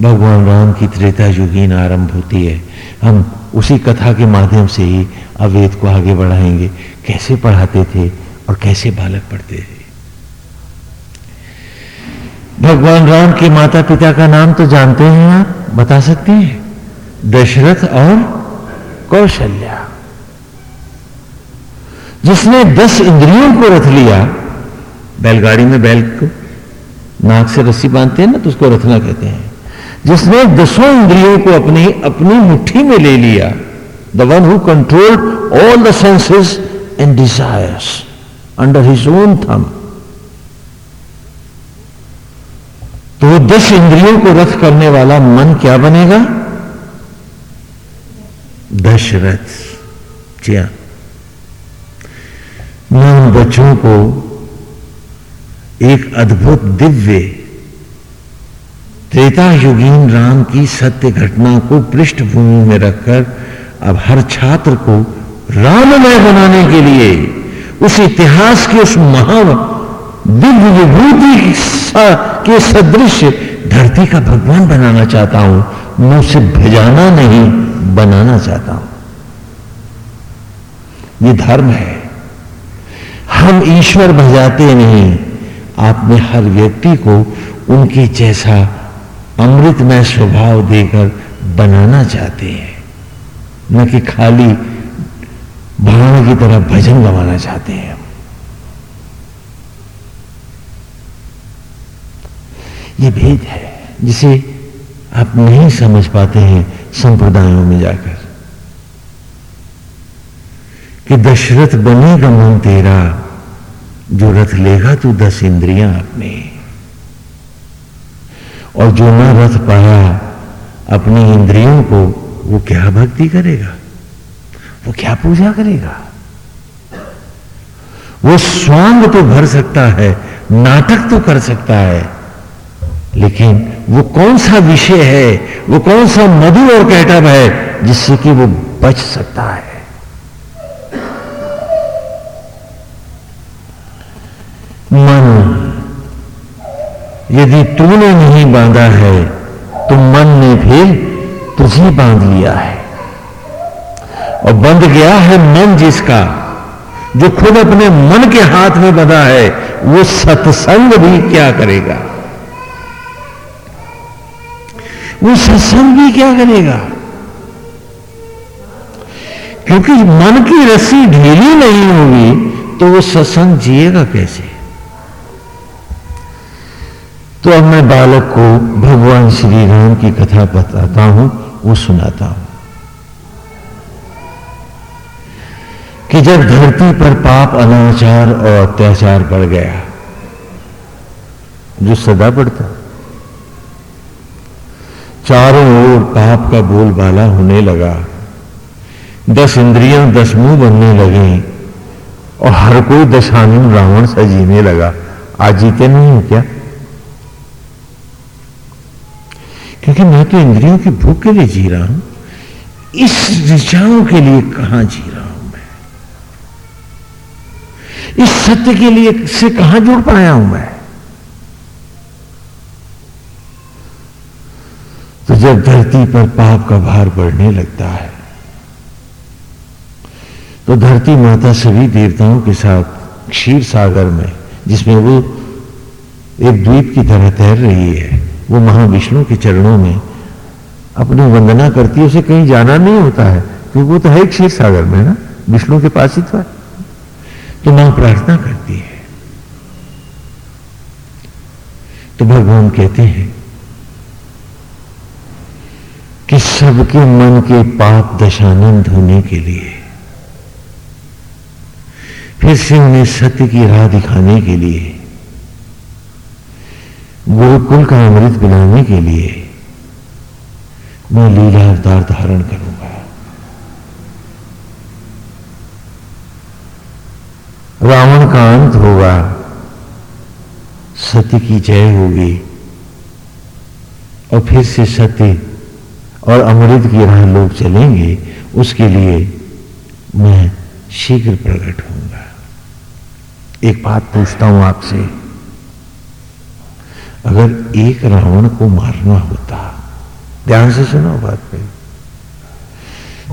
भगवान राम की त्रेता युगीन आरंभ होती है, हम उसी कथा के माध्यम से ही अवेद को आगे बढ़ाएँगे। कैसे पढ़ाते थे और कैसे बालक पढ़ते थे। भगवान राम के माता पिता का नाम तो जानते हैं आप, बता सकते हैं? दशरथ और कौशल्या। जिसने दस इंद्रियों को रथ लिया, बैलगाड़ी में बैल को नाक से रस्सी बांधते हैं ना तो उसको रथना कहते हैं। जिसने दसों इंद्रियों को अपनी अपनी मुट्ठी में ले लिया the one who control all the senses and desires under his own thumb तो वो दस इंद्रियों को रथ करने वाला मन क्या बनेगा? दशरथ मैं उन बच्चों को एक अद्भुत दिव्य त्रेता युगीन राम की सत्य घटना को पृष्ठभूमि में रखकर अब हर छात्र को राममय बनाने के लिए उस इतिहास के उस महान दिव्य विभूति के सदृश धरती का भगवान बनाना चाहता हूँ। मैं उसे भजाना नहीं, बनाना चाहता हूँ। यह धर्म है। हम ईश्वर भजाते नहीं। आपने हर व्यक्ति को उनके जैसा अमृतमय स्वभाव देकर बनाना चाहते हैं। न कि खाली भाण की तरह भजन गवाना चाहते हैं। ये भेद है, जिसे आप नहीं समझ पाते हैं संप्रदायों में जाकर। कि दशरथ बनेगा मन तेरा जो रथ लेगा तो दस इंद्रियाँ अपने। और जो न रथ पाया अपनी इंद्रियों को, वो क्या भक्ति करेगा? वो क्या पूजा करेगा? वो स्वांग तो भर सकता है, नाटक तो कर सकता है, लेकिन वो कौन सा विषय है, वो कौन सा मधु और कैटअप है, जिससे कि वो बच सकता है? मन। यदि तूने नहीं बांधा है तो मन ने फिर तुझे बाँध लिया है। और बंध गया है मन जिसका, जो खुद अपने मन के हाथ में बंधा है, वो सत्संग भी क्या करेगा? वो सत्संग भी क्या करेगा? क्योंकि मन की रस्सी ढीली नहीं होगी तो वो सत्संग जिएगा कैसे? तो अब मैं बालक को भगवान श्री राम की कथा बताता हूँ, वो सुनाता हूँ। कि जब धरती पर पाप, अनाचार और अत्याचार बढ़ गया जो सदा बढ़ता। चारों ओर पाप का बोलबाला होने लगा। दस इंद्रियाँ, दस मुँह बनने लगे और हर कोई दशानन रावण सा जीने लगा। आज जीते नहीं हो क्या? क्योंकि मैं तो इंद्रियों की भूख के लिए जी रहा हूँ। इस ऋचाओं के लिए कहाँ जी रहा हूँ मैं? इस सत्य के लिए से कहाँ जुड़ पाया हूँ मैं? तो जब धरती पर पाप का भार बढ़ने लगता है तो धरती माता सभी देवताओं के साथ क्षीर सागर में, जिसमें वो एक द्वीप की तरह तैर रही है वो महाविष्णु के चरणों में अपनी वंदना करती है, उसे कहीं जाना नहीं होता है, क्योंकि वो तो है क्षीर सागर में ना? विष्णु के पास ही तो है। तो माँ प्रार्थना करती है। तो भगवान कहते हैं कि सबके मन के पाप दशानंद होने के लिए, फिर से उन्हें सत्य की राह दिखाने के लिए गुरुकुल का अमृत पिलाने के लिए मैं लीला अवतार धारण करूँगा। रावण का अंत होगा। सत्य की जय होगी। और फिर से सत्य और अमृत की राह लोग चलेंगे, उसके लिए मैं शीघ्र प्रकट होऊँगा। एक बात पूछता हूँ आपसे। अगर एक रावण को मारना होता, ध्यान से सुनो बात पे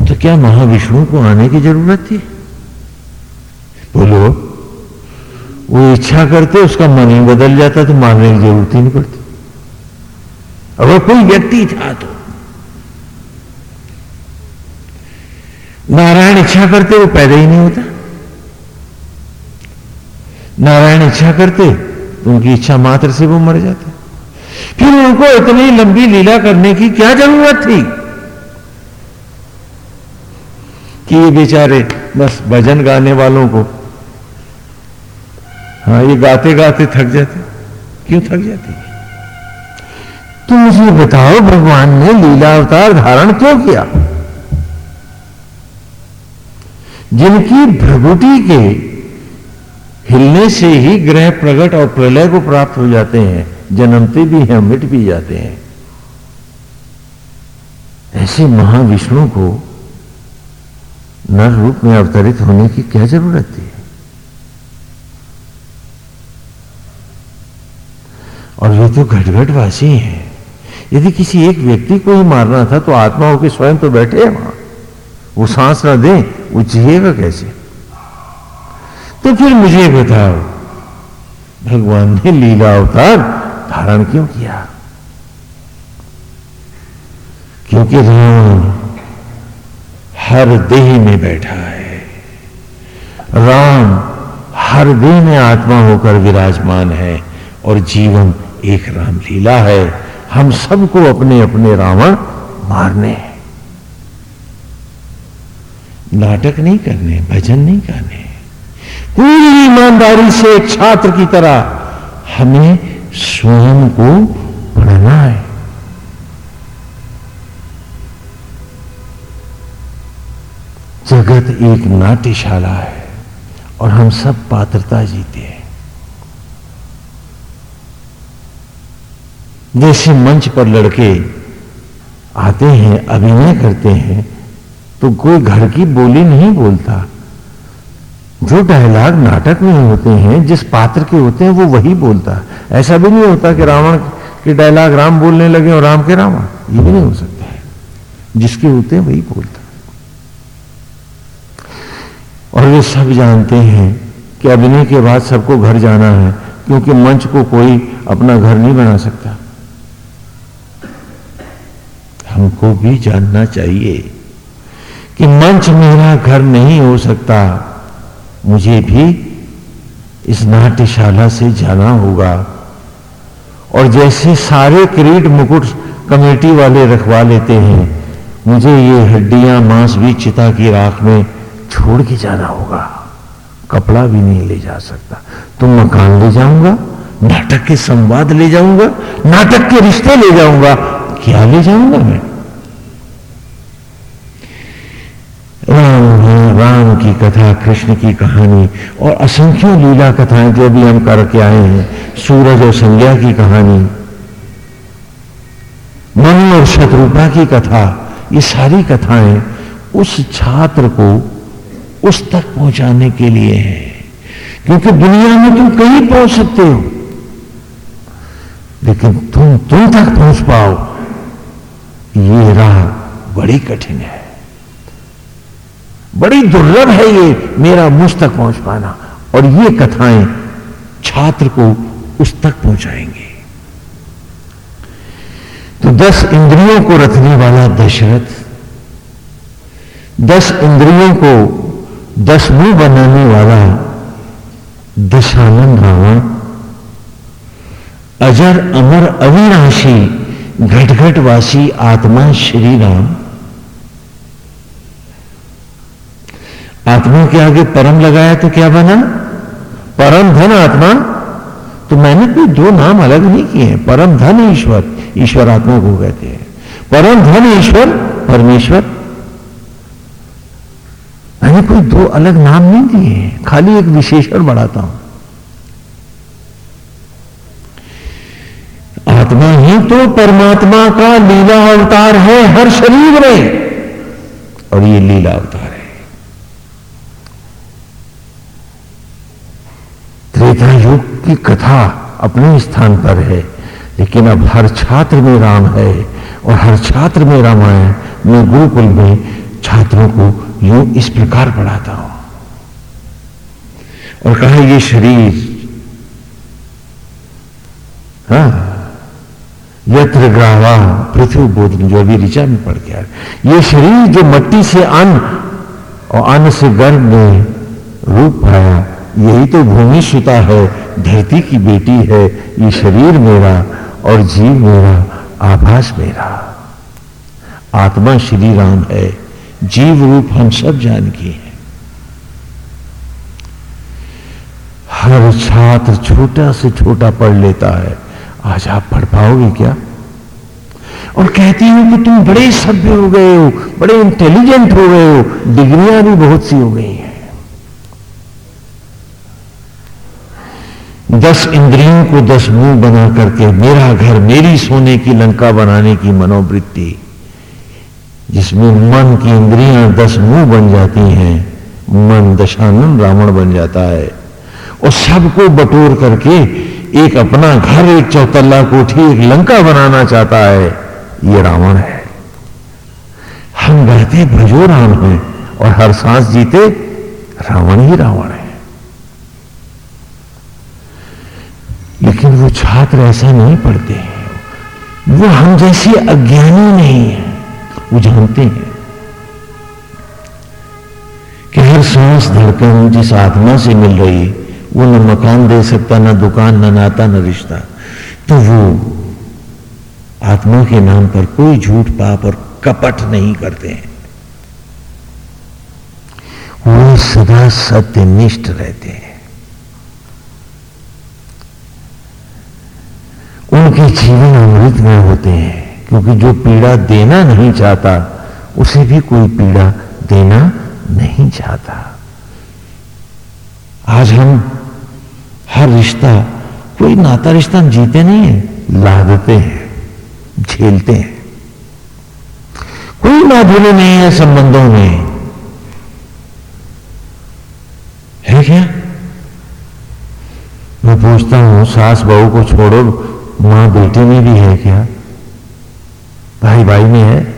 तो क्या महाविष्णु को आने की ज़रूरत थी? बोलो, वो इच्छा करते, उसका मन ही बदल जाता तो मारने की ज़रूरत ही नहीं पड़ती। अगर कोई व्यक्ति था तो नारायण इच्छा करते, वो पैदा ही नहीं होता। नारायण इच्छा करते उनकी इच्छा मात्र से वो मर जाते। फिर उनको इतनी लंबी लीला करने की क्या ज़रूरत थी? कि ये बेचारे बस भजन गाने वालों को हाँ ये गाते गाते थक जाते। क्यों थक जाते? तो मुझे बताओ, भगवान ने लीला अवतार धारण क्यों किया? जिनकी भ्रगुटी के हिलने से ही ग्रह प्रकट और प्रलय को प्राप्त हो जाते हैं, जन्मते भी हैं, मिट भी जाते हैं। ऐसे महाविष्णु को नर रूप में अवतरित होने की क्या ज़रूरत थी? और ये तो घटघटवासी हैं। यदि किसी एक व्यक्ति को ही मारना था तो आत्मा होकर स्वयं तो बैठे हैं वहाँ। वो सांस ना दे, वो जिएगा कैसे? तो फिर मुझे बताओ। भगवान ने लीला अवतार धारण क्यों किया? क्योंकि राम हर देह में बैठा है। राम हर देह में आत्मा होकर विराजमान है और जीवन एक राम लीला है। हम सबको अपने अपने रावण मारने हैं। नाटक नहीं करने, भजन नहीं करने। पूरी ईमानदारी से एक छात्र की तरह हमें स्वयं को पढ़ना है। जगत एक नाट्यशाला है और हम सब पात्रता जीते हैं। जैसे मंच पर लड़के आते हैं, अभिनय करते हैं तो कोई घर की बोली नहीं बोलता। जो डायलॉग नाटक में होते हैं, जिस पात्र के होते हैं, वो वही बोलता ऐसा भी नहीं होता कि रावण के डायलॉग राम बोलने लगे और राम के रावण। ये भी नहीं हो सकता जिसके होते हैं, वही बोलता और वे सब जानते हैं कि अभिनय के बाद सबको घर जाना है, क्योंकि मंच को कोई अपना घर नहीं बना सकता। हमको भी जानना चाहिए कि मंच मेरा घर नहीं हो सकता। मुझे भी इस नाट्यशाला से जाना होगा। और जैसे सारे क्रीड मुकुट कमेटी वाले रखवा लेते हैं, मुझे ये हड्डियाँ, मांस भी चिता की राख में छोड़ के जाना होगा। कपड़ा भी नहीं ले जा सकता। तो मकान ले जाऊँगा, नाटक के संवाद ले जाऊँगा, नाटक के रिश्ते ले जाऊँगा। क्या ले जाऊँगा मैं? राम है राम की कथा, कृष्ण की कहानी और असंख्यों लीला कथाएँ जो भी हम करके आए हैं, सूरज और संज्ञा की कहानी, मनु और शत्रुपा की कथा, ये सारी कथाएँ उस छात्र को उस तक पहुँचाने के लिए है। क्योंकि दुनिया में तुम कहीं पहुँच सकते हो, लेकिन तुम तुम तक पहुँच पाओ, ये राह बड़ी कठिन है। बड़ी दुर्लभ है ये मेरा मुझ तक पहुँच पाना और ये कथाएँ छात्र को उस तक पहुंचाएँगे। तो दस इंद्रियों को रखने वाला दशरथ, दस इंद्रियों को दस मुँह बनाने वाला दशानंद रावण, अजर अमर अविनाशी घटघटवासी आत्मा श्री राम आत्मा के आगे परम लगाया तो क्या बना? परम धन आत्मा? तो मैंने कोई दो नाम अलग नहीं किए हैं। परम धन ईश्वर ईश्वर आत्मा को कहते हैं। परम धन ईश्वर, परमेश्वर। मैंने कोई दो अलग नाम नहीं दिए हैं। खाली एक विशेषण बढ़ाता हूँ। आत्मा ही तो परमात्मा का लीला अवतार है हर शरीर में। और ये लीला अवतार है। त्रेता युग की कथा अपने स्थान पर है। लेकिन अब हर छात्र में राम है और हर छात्र में रामायण, मैं गुरुकुल में छात्रों को यूँ इस प्रकार पढ़ाता हूँ। और कहा, ये शरीर हाँ यत्र ग्रावा पृथ्वी बोधन जो अभी ऋचा में पढ़ गया ये शरीर जो मट्टी से अन्न और अन्न से गर्भ में रूप पाया यही तो भूमि सुता है। धरती की बेटी है। ये शरीर मेरा और जीव मेरा, आभास मेरा। आत्मा श्री राम है। जीव रूप हम सब जान के हैं। हर छात्र छोटा से छोटा पढ़ लेता है। आज आप पढ़ पाओगे क्या? और कहती हूँ कि तुम बड़े सभ्य हो गए हो, बड़े इंटेलिजेंट हो गए हो। डिग्रियाँ भी बहुत सी हो गई हैं। दस इंद्रियों को दस मुँह बना करके मेरा घर, मेरी सोने की लंका बनाने की मनोवृत्ति, जिसमें मन की इंद्रियाँ दस मुँह बन जाती हैं, मन दशानंद रावण बन जाता है। और सबको बटोर करके एक अपना घर, एक चौतल्ला कोठी, एक लंका बनाना चाहता है, ये रावण है। हम कहते भजो राम हैं और हर सांस जीते रावण ही रावण है। लेकिन वो छात्र ऐसा नहीं पढ़ते हैं। वो हम जैसे अज्ञानी नहीं है। वो जानते हैं। कि हर सांस धड़कन जिस आत्मा से मिल रही, वो न मकान दे सकता, ना दुकान, न नाता, न रिश्ता। तो वो आत्मा के नाम पर कोई झूठ पाप और कपट नहीं करते हैं। वो सदा सत्यनिष्ठ रहते हैं। उनके जीवन अमृत में होते हैं, क्योंकि जो पीड़ा देना नहीं चाहता, उसे भी कोई पीड़ा देना नहीं चाहता। आज हम हर रिश्ता, कोई नाता रिश्ता हम जीते नहीं है, लादते हैं, झेलते हैं। कोई माधुर्य नहीं है संबंधों में। है क्या? मैं पूछता हूँ, सास बहू को छोड़ो माँ बेटी में भी है क्या? भाई भाई में है?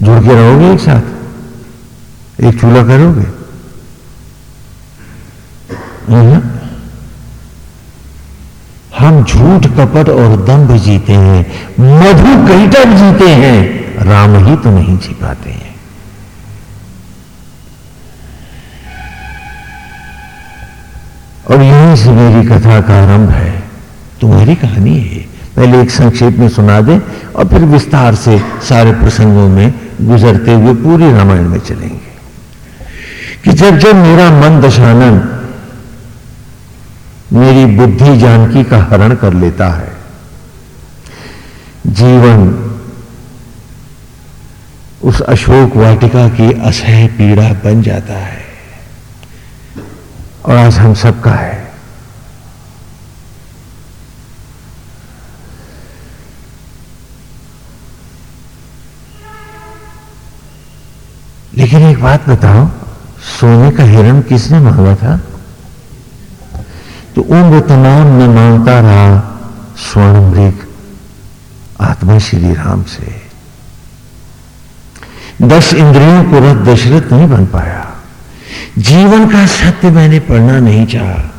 जुड़ के रहोगे एक साथ? एक चूल्हा करोगे? हम झूठ, कपट और दंभ जीते हैं, मधु कैटक जीते हैं, राम ही तो नहीं जी पाते हैं। और यहीं से मेरी कथा का आरंभ है। तुम्हारी कहानी है। पहले एक संक्षेप में सुना दे और फिर विस्तार से सारे प्रसंगों में गुजरते हुए पूरे रामायण में चलेंगे। कि जब जब मेरा मन दशानंद मेरी बुद्धि जानकी का हरण कर लेता है, जीवन उस अशोक वाटिका की असह पीड़ा बन जाता है और आज हम सबका है लेकिन एक बात बताओ, सोने का हिरण किसने मांगा था? तो उम्र तमाम न माँगता रहा स्वर्ण मृग आत्मा श्री राम से। दस इंद्रियों को रथ दशरथ नहीं बन पाया। जीवन का सत्य मैंने पढ़ना नहीं चाहा।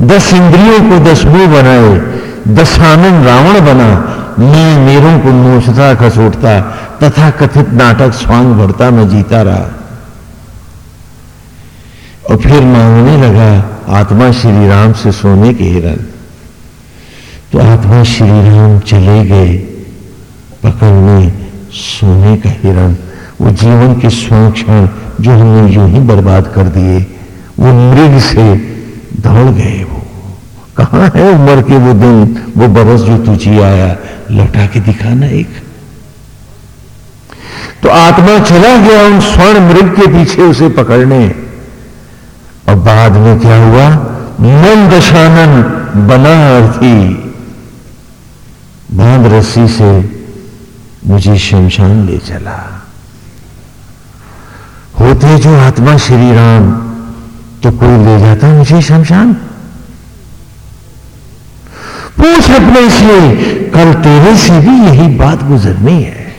दस इंद्रियों को दस मुँह बनाए दशानंद रावण बना, मैं मेरों को नोचता खसोटता तथा कथित नाटक स्वांग भरता मैं जीता रहा। और फिर मांगने लगा, आत्मा श्री राम से सोने के हिरण। तो आत्मा श्री राम चले गए पकड़ने सोने का हिरण। वो जीवन के क्षण जो हमने यूँ ही बर्बाद कर दिए, वो मृग से दौड़ गए वो। कहाँ है उम्र के वो दिन, वो बरस जो तुझी आया, लौटा के दिखाना एक। तो आत्मा चला गया उन स्वर्ण मृग के पीछे उसे पकड़ने। और बाद में क्या हुआ? मन दशानन बना अर्थी बाँध रस्सी से मुझे शमशान ले चला। होते जो आत्मा श्री राम तो कोई ले जाता मुझे शमशान? पूछ अपने से, कल तेरे से भी यही बात गुजरनी है।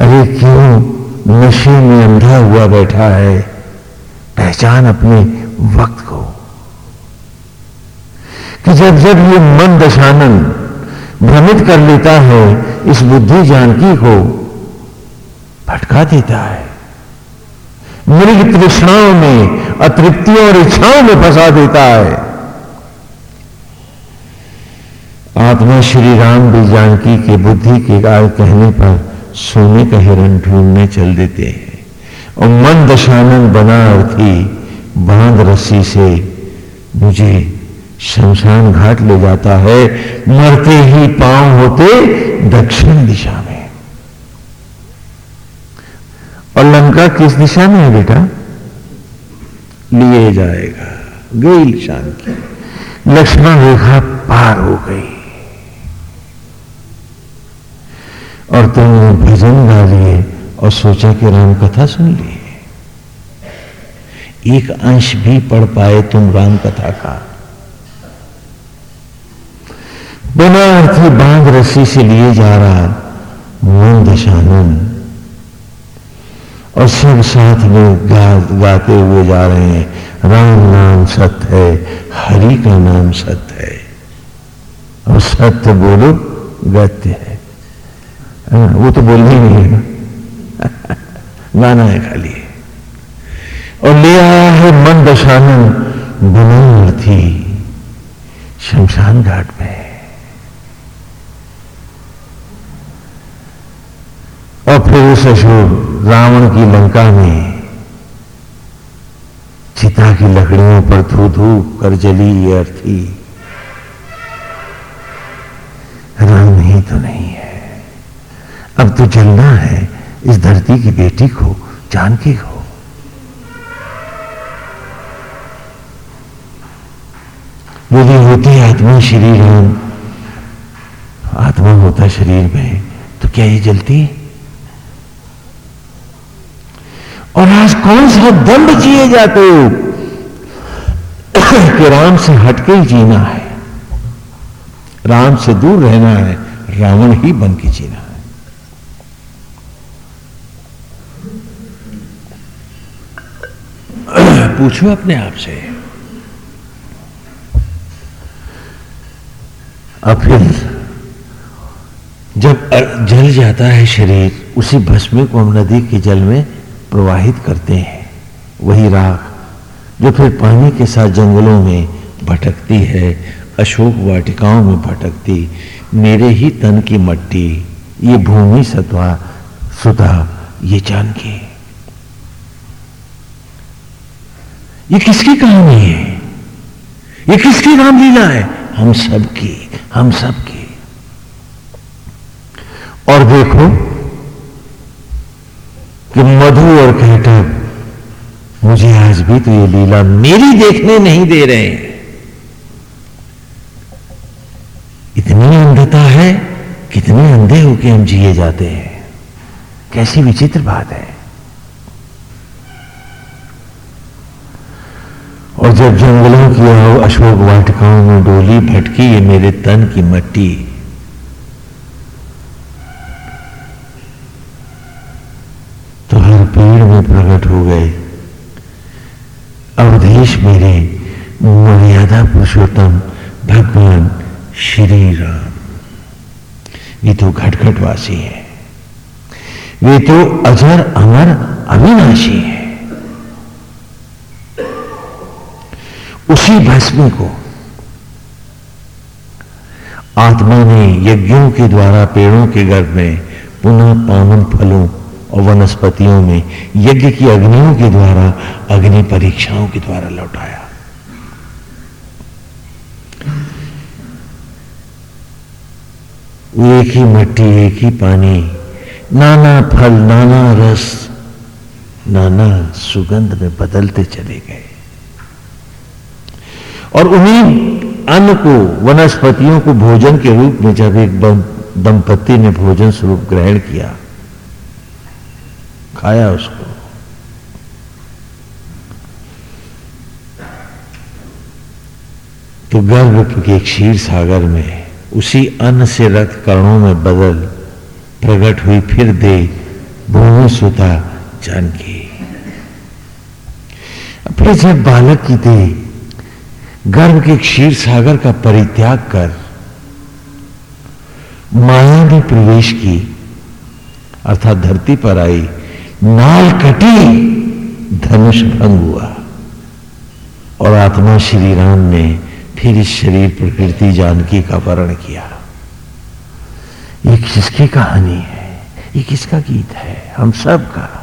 अरे क्यों नशे में अंधा हुआ बैठा है? पहचान अपने वक्त को। कि जब जब ये मन दशानन भ्रमित कर लेता है, इस बुद्धि जानकी को भटका देता है। मृग तृष्णाओं में, अतृप्तियों और इच्छाओं में फंसा देता है। आत्मा श्री राम भी जानकी के बुद्धि के गाय कहने पर सोने का हिरण ढूँढने चल देते हैं। और मन दशानंद बना अर्थी बाँध रस्सी से मुझे शमशान घाट ले जाता है। मरते ही पाँव होते दक्षिण दिशा में। और लंका किस दिशा में है बेटा? लिए जाएगा, गई शांति लक्ष्मण रेखा पार हो गई। और तुमने भजन गा लिए। और सोचा कि राम कथा सुन ली। एक अंश भी पढ़ पाए तुम राम कथा का। बिना अर्थी बाँध रस्सी से लिए जा रहा मन दशानंद और सब साथ में गा गाते हुए जा रहे हैं राम नाम सत्य है हरि का नाम सत्य है। और सत्य बोलो गत्य है। हाँ, वो तो बोलना नहीं है। गाना है खाली। और ले आया है मन दशानंद बना थी शमशान घाट में। और फिर उस अशोक रावण की लंका में चिता की लकड़ियों पर धू धू कर जली ये अर्थी। राम ही तो नहीं है। अब तो जलना है। इस धरती की बेटी को जानकी हो। मुझे होती आत्मा शरीर हो आत्मा होता शरीर में तो क्या ये जलती? और आज कौन सा दंड जिए जाते हो? कि राम से हटके ही जीना है। राम से दूर रहना है, रावण ही बन के जीना है। पूछो अपने आप से। अब फिर जब जल जाता है शरीर, उसी भस्मी को हम नदी के जल में प्रवाहित करते हैं। वही राख, जो फिर पानी के साथ जंगलों में भटकती है, अशोक वाटिकाओं में भटकती, मेरे ही तन की मट्टी, ये भूमि सत्वा, सुधा, ये जान के ये किसकी कहानी है? ये किसकी रामलीला है? हम सबकी हम सबकी। और देखो कि मधु और कहटक मुझे आज भी तो ये लीला मेरी देखने नहीं दे रहे हैं। इतनी अंधता है, कितने अंधे होके हम जिए जाते हैं। कैसी विचित्र बात है। और जब जंगलों की आओ अशोक वाटिकाओं में डोली भटकी ये मेरे तन की मट्टी तो हर पेड़ में प्रकट हो गए। अवधेश मेरे मर्यादा पुरुषोत्तम भगवान श्री राम। ये तो घटघटवासी है। वे तो अजर अमर अविनाशी है। उसी भस्मी को। आत्मा ने यज्ञों के द्वारा पेड़ों के गर्भ में पुनः पावन फलों और वनस्पतियों में यज्ञ की अग्नियों के द्वारा, अग्नि परीक्षाओं के द्वारा लौटाया। एक ही मिट्टी, एक ही पानी, नाना फल, नाना रस, नाना सुगंध में बदलते चले गए। और उन्हीं अन्न को, वनस्पतियों को भोजन के रूप में जब एक दंपति ने भोजन स्वरूप ग्रहण किया, खाया उसको। तो गर्भ के क्षीर सागर में, उसी अन्न से रक्त करणों में बदल, प्रकट हुई फिर दे भूमि सुता जानकी। फिर जब बालक की दे गर्भ के क्षीर सागर का परित्याग कर माया ने प्रवेश की, अर्थात धरती पर आई, नाल कटी धनुष भंग हुआ। और आत्मा श्री राम ने फिर इस शरीर प्रकृति जानकी का वर्ण किया। ये किसकी कहानी है? ये किसका गीत है? हम सब का।